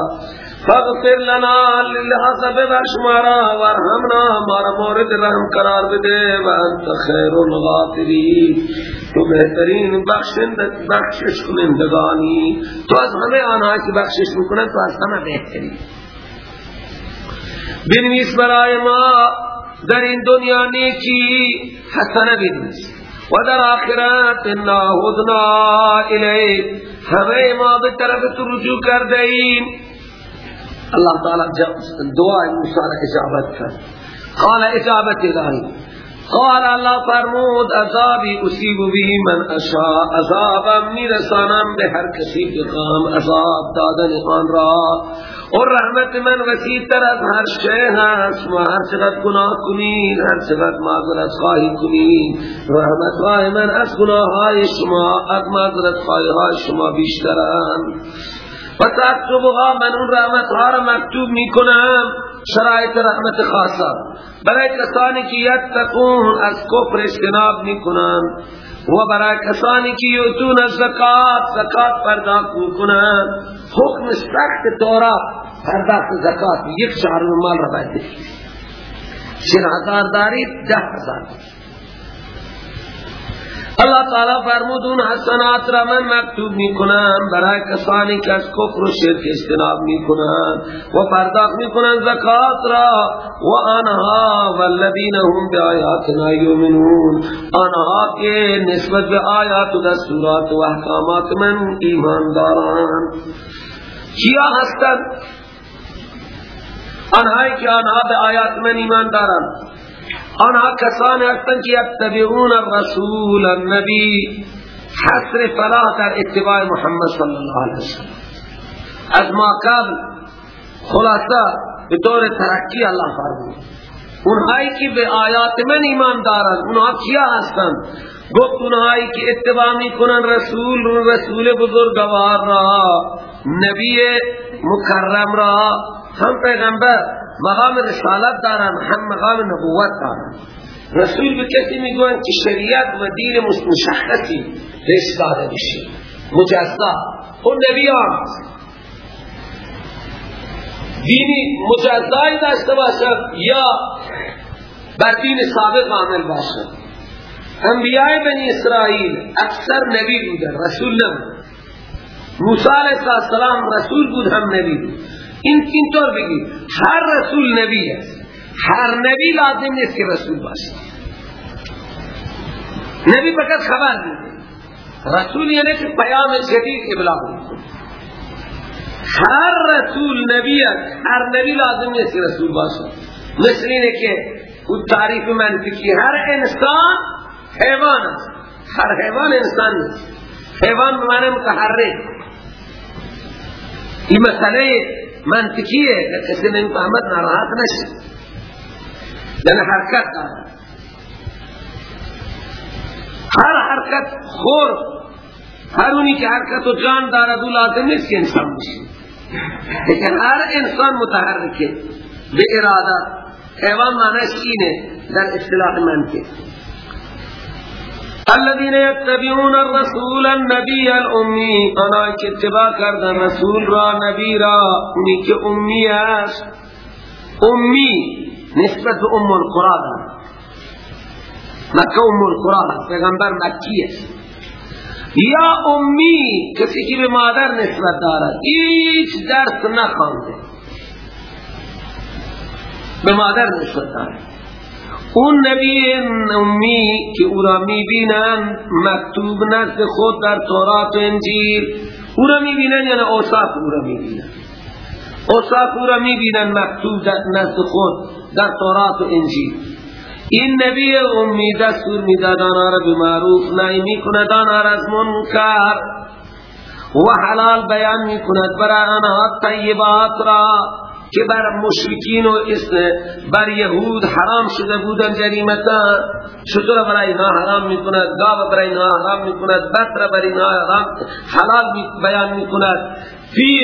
فاغفر لنا للحظ ببخش مارا ورحمنا مارا مورد رحم قرار بده و انت خیر الغافرین۔ تو بہترین بخشش کنندگانی۔ تو از آنها که بخشش می‌کنن تو از همه بهترین بنویس برای ما در این دنیا نیکی حسنه بنویس و در آخرت انا هدنا الیک همه ما به طرف تو رجوع کرده ایم. اللہ تعالی دعا موسی اجابت کرد. قال اجابت الهی. قال الله فرمود عذابی اصیب به من اشاء. عذابم میرسانم به هر کسی که خواهم عذاب دادن آن را. اور رحمت من وسیع تر از هر شے هست. ما هر چقدر گناه کنین هر چقدر معذرت خواهی کنین رحمت خواهی من از گناه های شما از معذرت خواهی های شما بیشترن و تکتبها من اون رحمت ها را مکتوب می کنم شرایط رحمت خاصه برای کسانی که یتقون از کفر اجتناب می کنن و برای کسانی که یوتون از زکات زکات پرداخت می کنن حکم سخت تورات پرداخت زکات. یک شهر مال را باید چین هزار دارید ده هزار. اللہ تعالی فرمود اون حسنات را من مکتوب می کنم برای کسانی که از کفر و شرک و پرداخت می کنن زکات را. و آنها والذین هم به آیاتنا یؤمنون. آنها که نسبت به آیات و دستورات و احکامات من ایمان دارن کیا هستند آنهایی که آنها به آیات من ایمان دارن آنها کسان هستند که یتبعون الرسول النبی حسر فلاح در اتباع محمد صلی الله علیه وسلم۔ از ما قبل خلاصه به طور ترقی الله فرمود اونهایی که به آیات من ایمان دارند اونها کیا هستند گفت اونهایی که اتباع میکنن رسول رسول بزرگوار را، نبی مکرم را هم پیغمبر مقام رسالت دارن هم مقام نبوت دارن. رسول به کسی می‌گوین که شریعت و دین مشخصی بهش داده بشه مجزا. اون نبی هم دینی مجزایی داشته باشد یا بر دین ثابت عامل باشد؟ انبیاء بنی اسرائیل اکثر نبی بودن رسول نبود. موسی علیہ السلام رسول بود هم نبی بود. این اینطور بگی؟ هر رسول نبی است. هر نبی لازم نیست که رسول باشه. نبی فقط خبر میده رسول یعنی که پیام جدید ابلاغ هر رسول نبی است. هر نبی لازم نیست که رسول باشه. مثل اینه که اون تعریف منطقی هر انسان حیوان است. هر حیوان انسان نیست. حیوان معنی متحرک. این مسئله منطقیه. که کسی نمی‌فهمد ناراحت نشه یعنی حرکت داره هر حرکت خور هر اونی که حرکت و جان دارد او لازم نیست که انسان بشه لیکن هر انسان متحرکه. به اراده. حیوان معنیش اینه در اصطلاح منطق. الذين يتبعون الرسول النبي الامي انا اتباع کردن رسول را نبی را اونی که امی است. امی نسبت به ام دارد مکه ام القرآن پیغمبر مکی است. یا امی کسی که به مادر نسبت دارد هیچ درس نخوانده. به مادر نسبت دارد. اون نبی امی که او را می‌بینن مکتوب نزد خود در تورات و انجیل او را می‌بینن یعنی اوصاف او را می‌بینن اوصاف او را می‌بینن مکتوب نزد خود در تورات و انجیل. این نبی امی دستور می‌داد آنها را بمعروف نهی می‌کند آنها را از منکر و حلال بیان می‌کند. برای آنها طیبات را که بر مشرکین و بر یهود حرام شده بودن جریمتا. شطور برای اینا حرام می‌کند گاو برای اینا حرام می‌کند بطر برای اینا حرام حلال بیان می‌کند. فی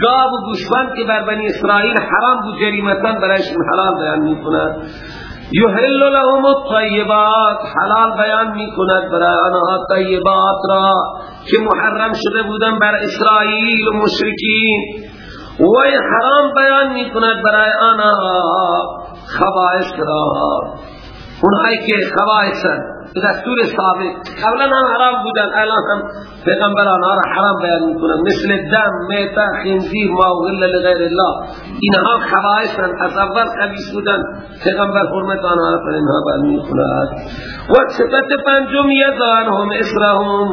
گاو و که بر بنی اسرائیل حرام بود جریمتا برایشون حلال بیان می‌کند. یحل لهم الطیبات حلال بیان می کند برای آنها طیبات را که محرم شده بودن بر اسرائیل و مشرکین. و حرام بیان می کند برای آنها خبائث را. اونهایی که خبائثن دستور ثابت. قبلا هم حرام بودن الان هم پیغمبران را حرام بیان می‌کنن. مثل دم میتا خنزیر ما غل لغیر الله. اینها خبائثن از اول خبیث بودن. پیغمبر حرمت آنها را پر اینها بیان می‌کند. و صفت پنجم یزانهم اسرهم.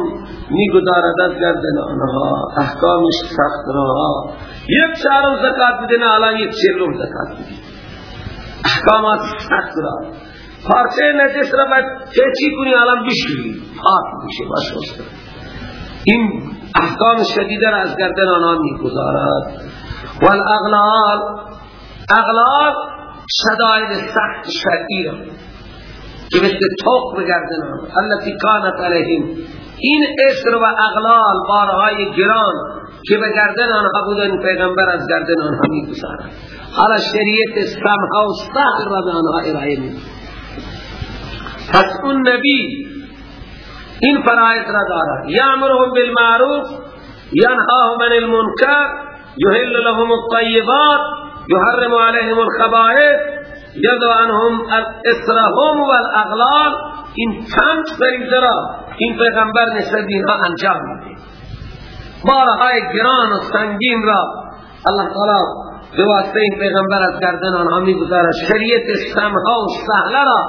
میگدارد از گردن آنها. احکامش سخت را. یک چهارم زکات بدن الان یک چهلم زکات بدن احکامات سخت را. پارچه نجس را باید چی کنی الان بشوری پاک میشه باشه این احکام شدیده را از گردن آنها می‌گذارد والاغلال اغلال شدائد سخت شدید را که مثل توق بگردن آنها التي کانت علیهم این اسر و اغلال بارهای گران که به گردن آنها بودن پیغمبر از گردن آنها می‌گذارد حالا شریعت سمها و سهل را به آنها ارائه پس اون نبی این فرایت را دارد یامرهم بالمعروف ینهاهم عن المنکر یحل لهم الطیبات یحرم عليهم الخبائث یدو عنهم اسرهم والأغلال. این چند فریضه را این پیغمبر نسبت اینها انجام میده. بارهای گران و سنگین را الله تعالی به واسطه این پیغمبر از گردن آنها میگذارد شریعت سمها و سهله را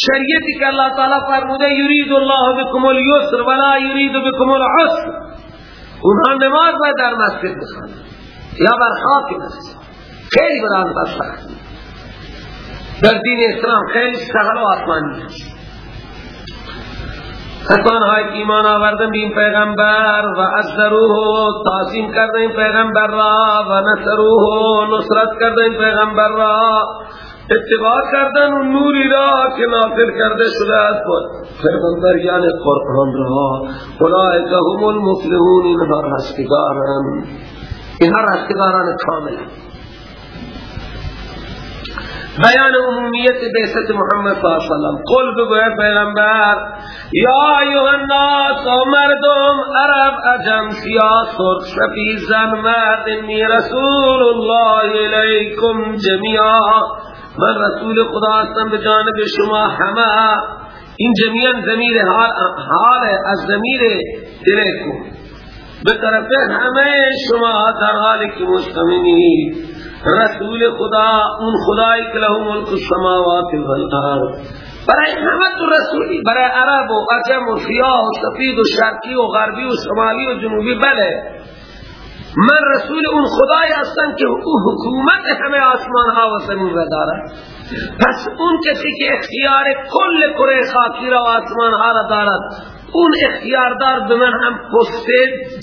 شریعتی که اللہ تعالی فرموده یرید الله بكم اليسر ولا یرید بكم العسر. اونها نماز باید در مسجد بخوانند یا بر خاک مسجد. خیلی بران بسخت در دین اسلام خیلی سهل و آسمانی کسان های ایمان آوردن به این پیغمبر و ازدروه تاسیم کردن این پیغمبر را و نصروه نصرت کردن این پیغمبر را. اتباع کردن و نوری را که نافل کرده شده است پیغمبر یعنی قرآن را اولئک هم المفلحون اینها رستگارن اینها رستگاران کامل. بیان عمومیت بیست محمد صلی اللہ علیہ وسلم. قل پیغمبر یا ایوہ الناس و مردم عرب عجم سیاه سرخ سفید زن مرد انی رسول اللہ علیکم جميعا من رسول خدا هستم به جانب شما همه. این جميعا زمیر حال از زمیر الیکم به طرف همه شما در حالی که مستمینی. رسول خدا اون خدایی که له ملک السماوات والارض. برای همه تو رسولی برای عرب و عجم و سیاه و سفید و شرقی و غربی و شمالی و جنوبی بله. من رسول اون خدای هستم که او حکومت همه آسمان ها و زمین را دارد. پس اون کسی که اختیار کل کره خاکی را و آسمان ها را دارد اون اختیاردار به من هم پست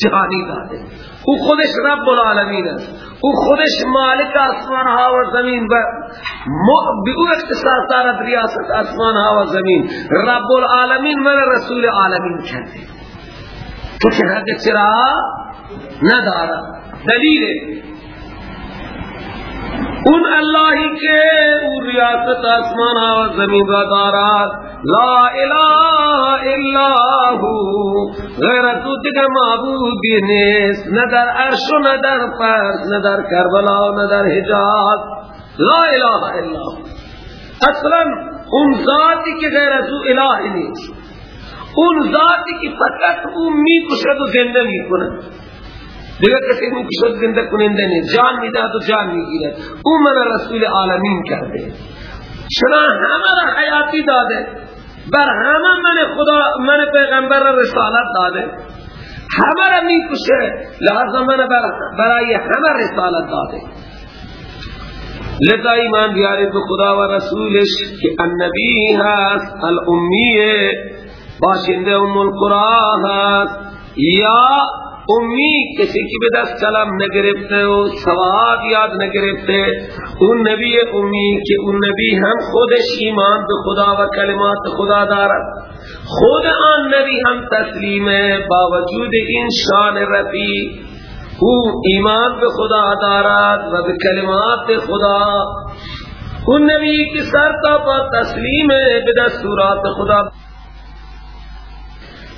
جهانی داده. او خودش رب العالمین است. او خودش مالک آسمان ها و زمین و به او اختصاص دارد ریاست آسمان ها و زمین. رب العالمین من رسول عالمین کرده کسی حق چرا؟ ندارد دلیل اون اللہی کے او ریاست آسمان و زمین را دارد. لا الہ الا ہو غیر تو دیگر معبودی نیست. نہ در عرش و نہ در فرد نہ در کربلا و نہ در حجاز. لا الہ الا ہو اصلا اون ذاتی که غیر او الہ نیست. اون ذاتی که فقط او می کشد و زنده می دیگر کسی من کشد زنده کننده نیست. جان می‌داد و جان می‌گیرد. او من رسول عالمین کرده. چرا همه را حیاتی داده. بر همه من خدا من پیغمبر را رسالت داده. همه را می‌کشه. لحظه من برای همه رسالت داده. لذا ایمان بیارید به خدا و رسولش که النبی هست الامیه. باشنده ام القرآن هست. یا امی کسی کی به دست کلم نگرفته و سواد یاد نگرفته اون نبی امی که اون نبی هم خودش ایمان به خدا و کلمات خدا دارد خود آن نبی هم تسلیم با وجود این شان رفی او ایمان به خدا دارد و به کلمات خدا۔ اون نبی که سر تا پا تسلیم به دستورات خدا۔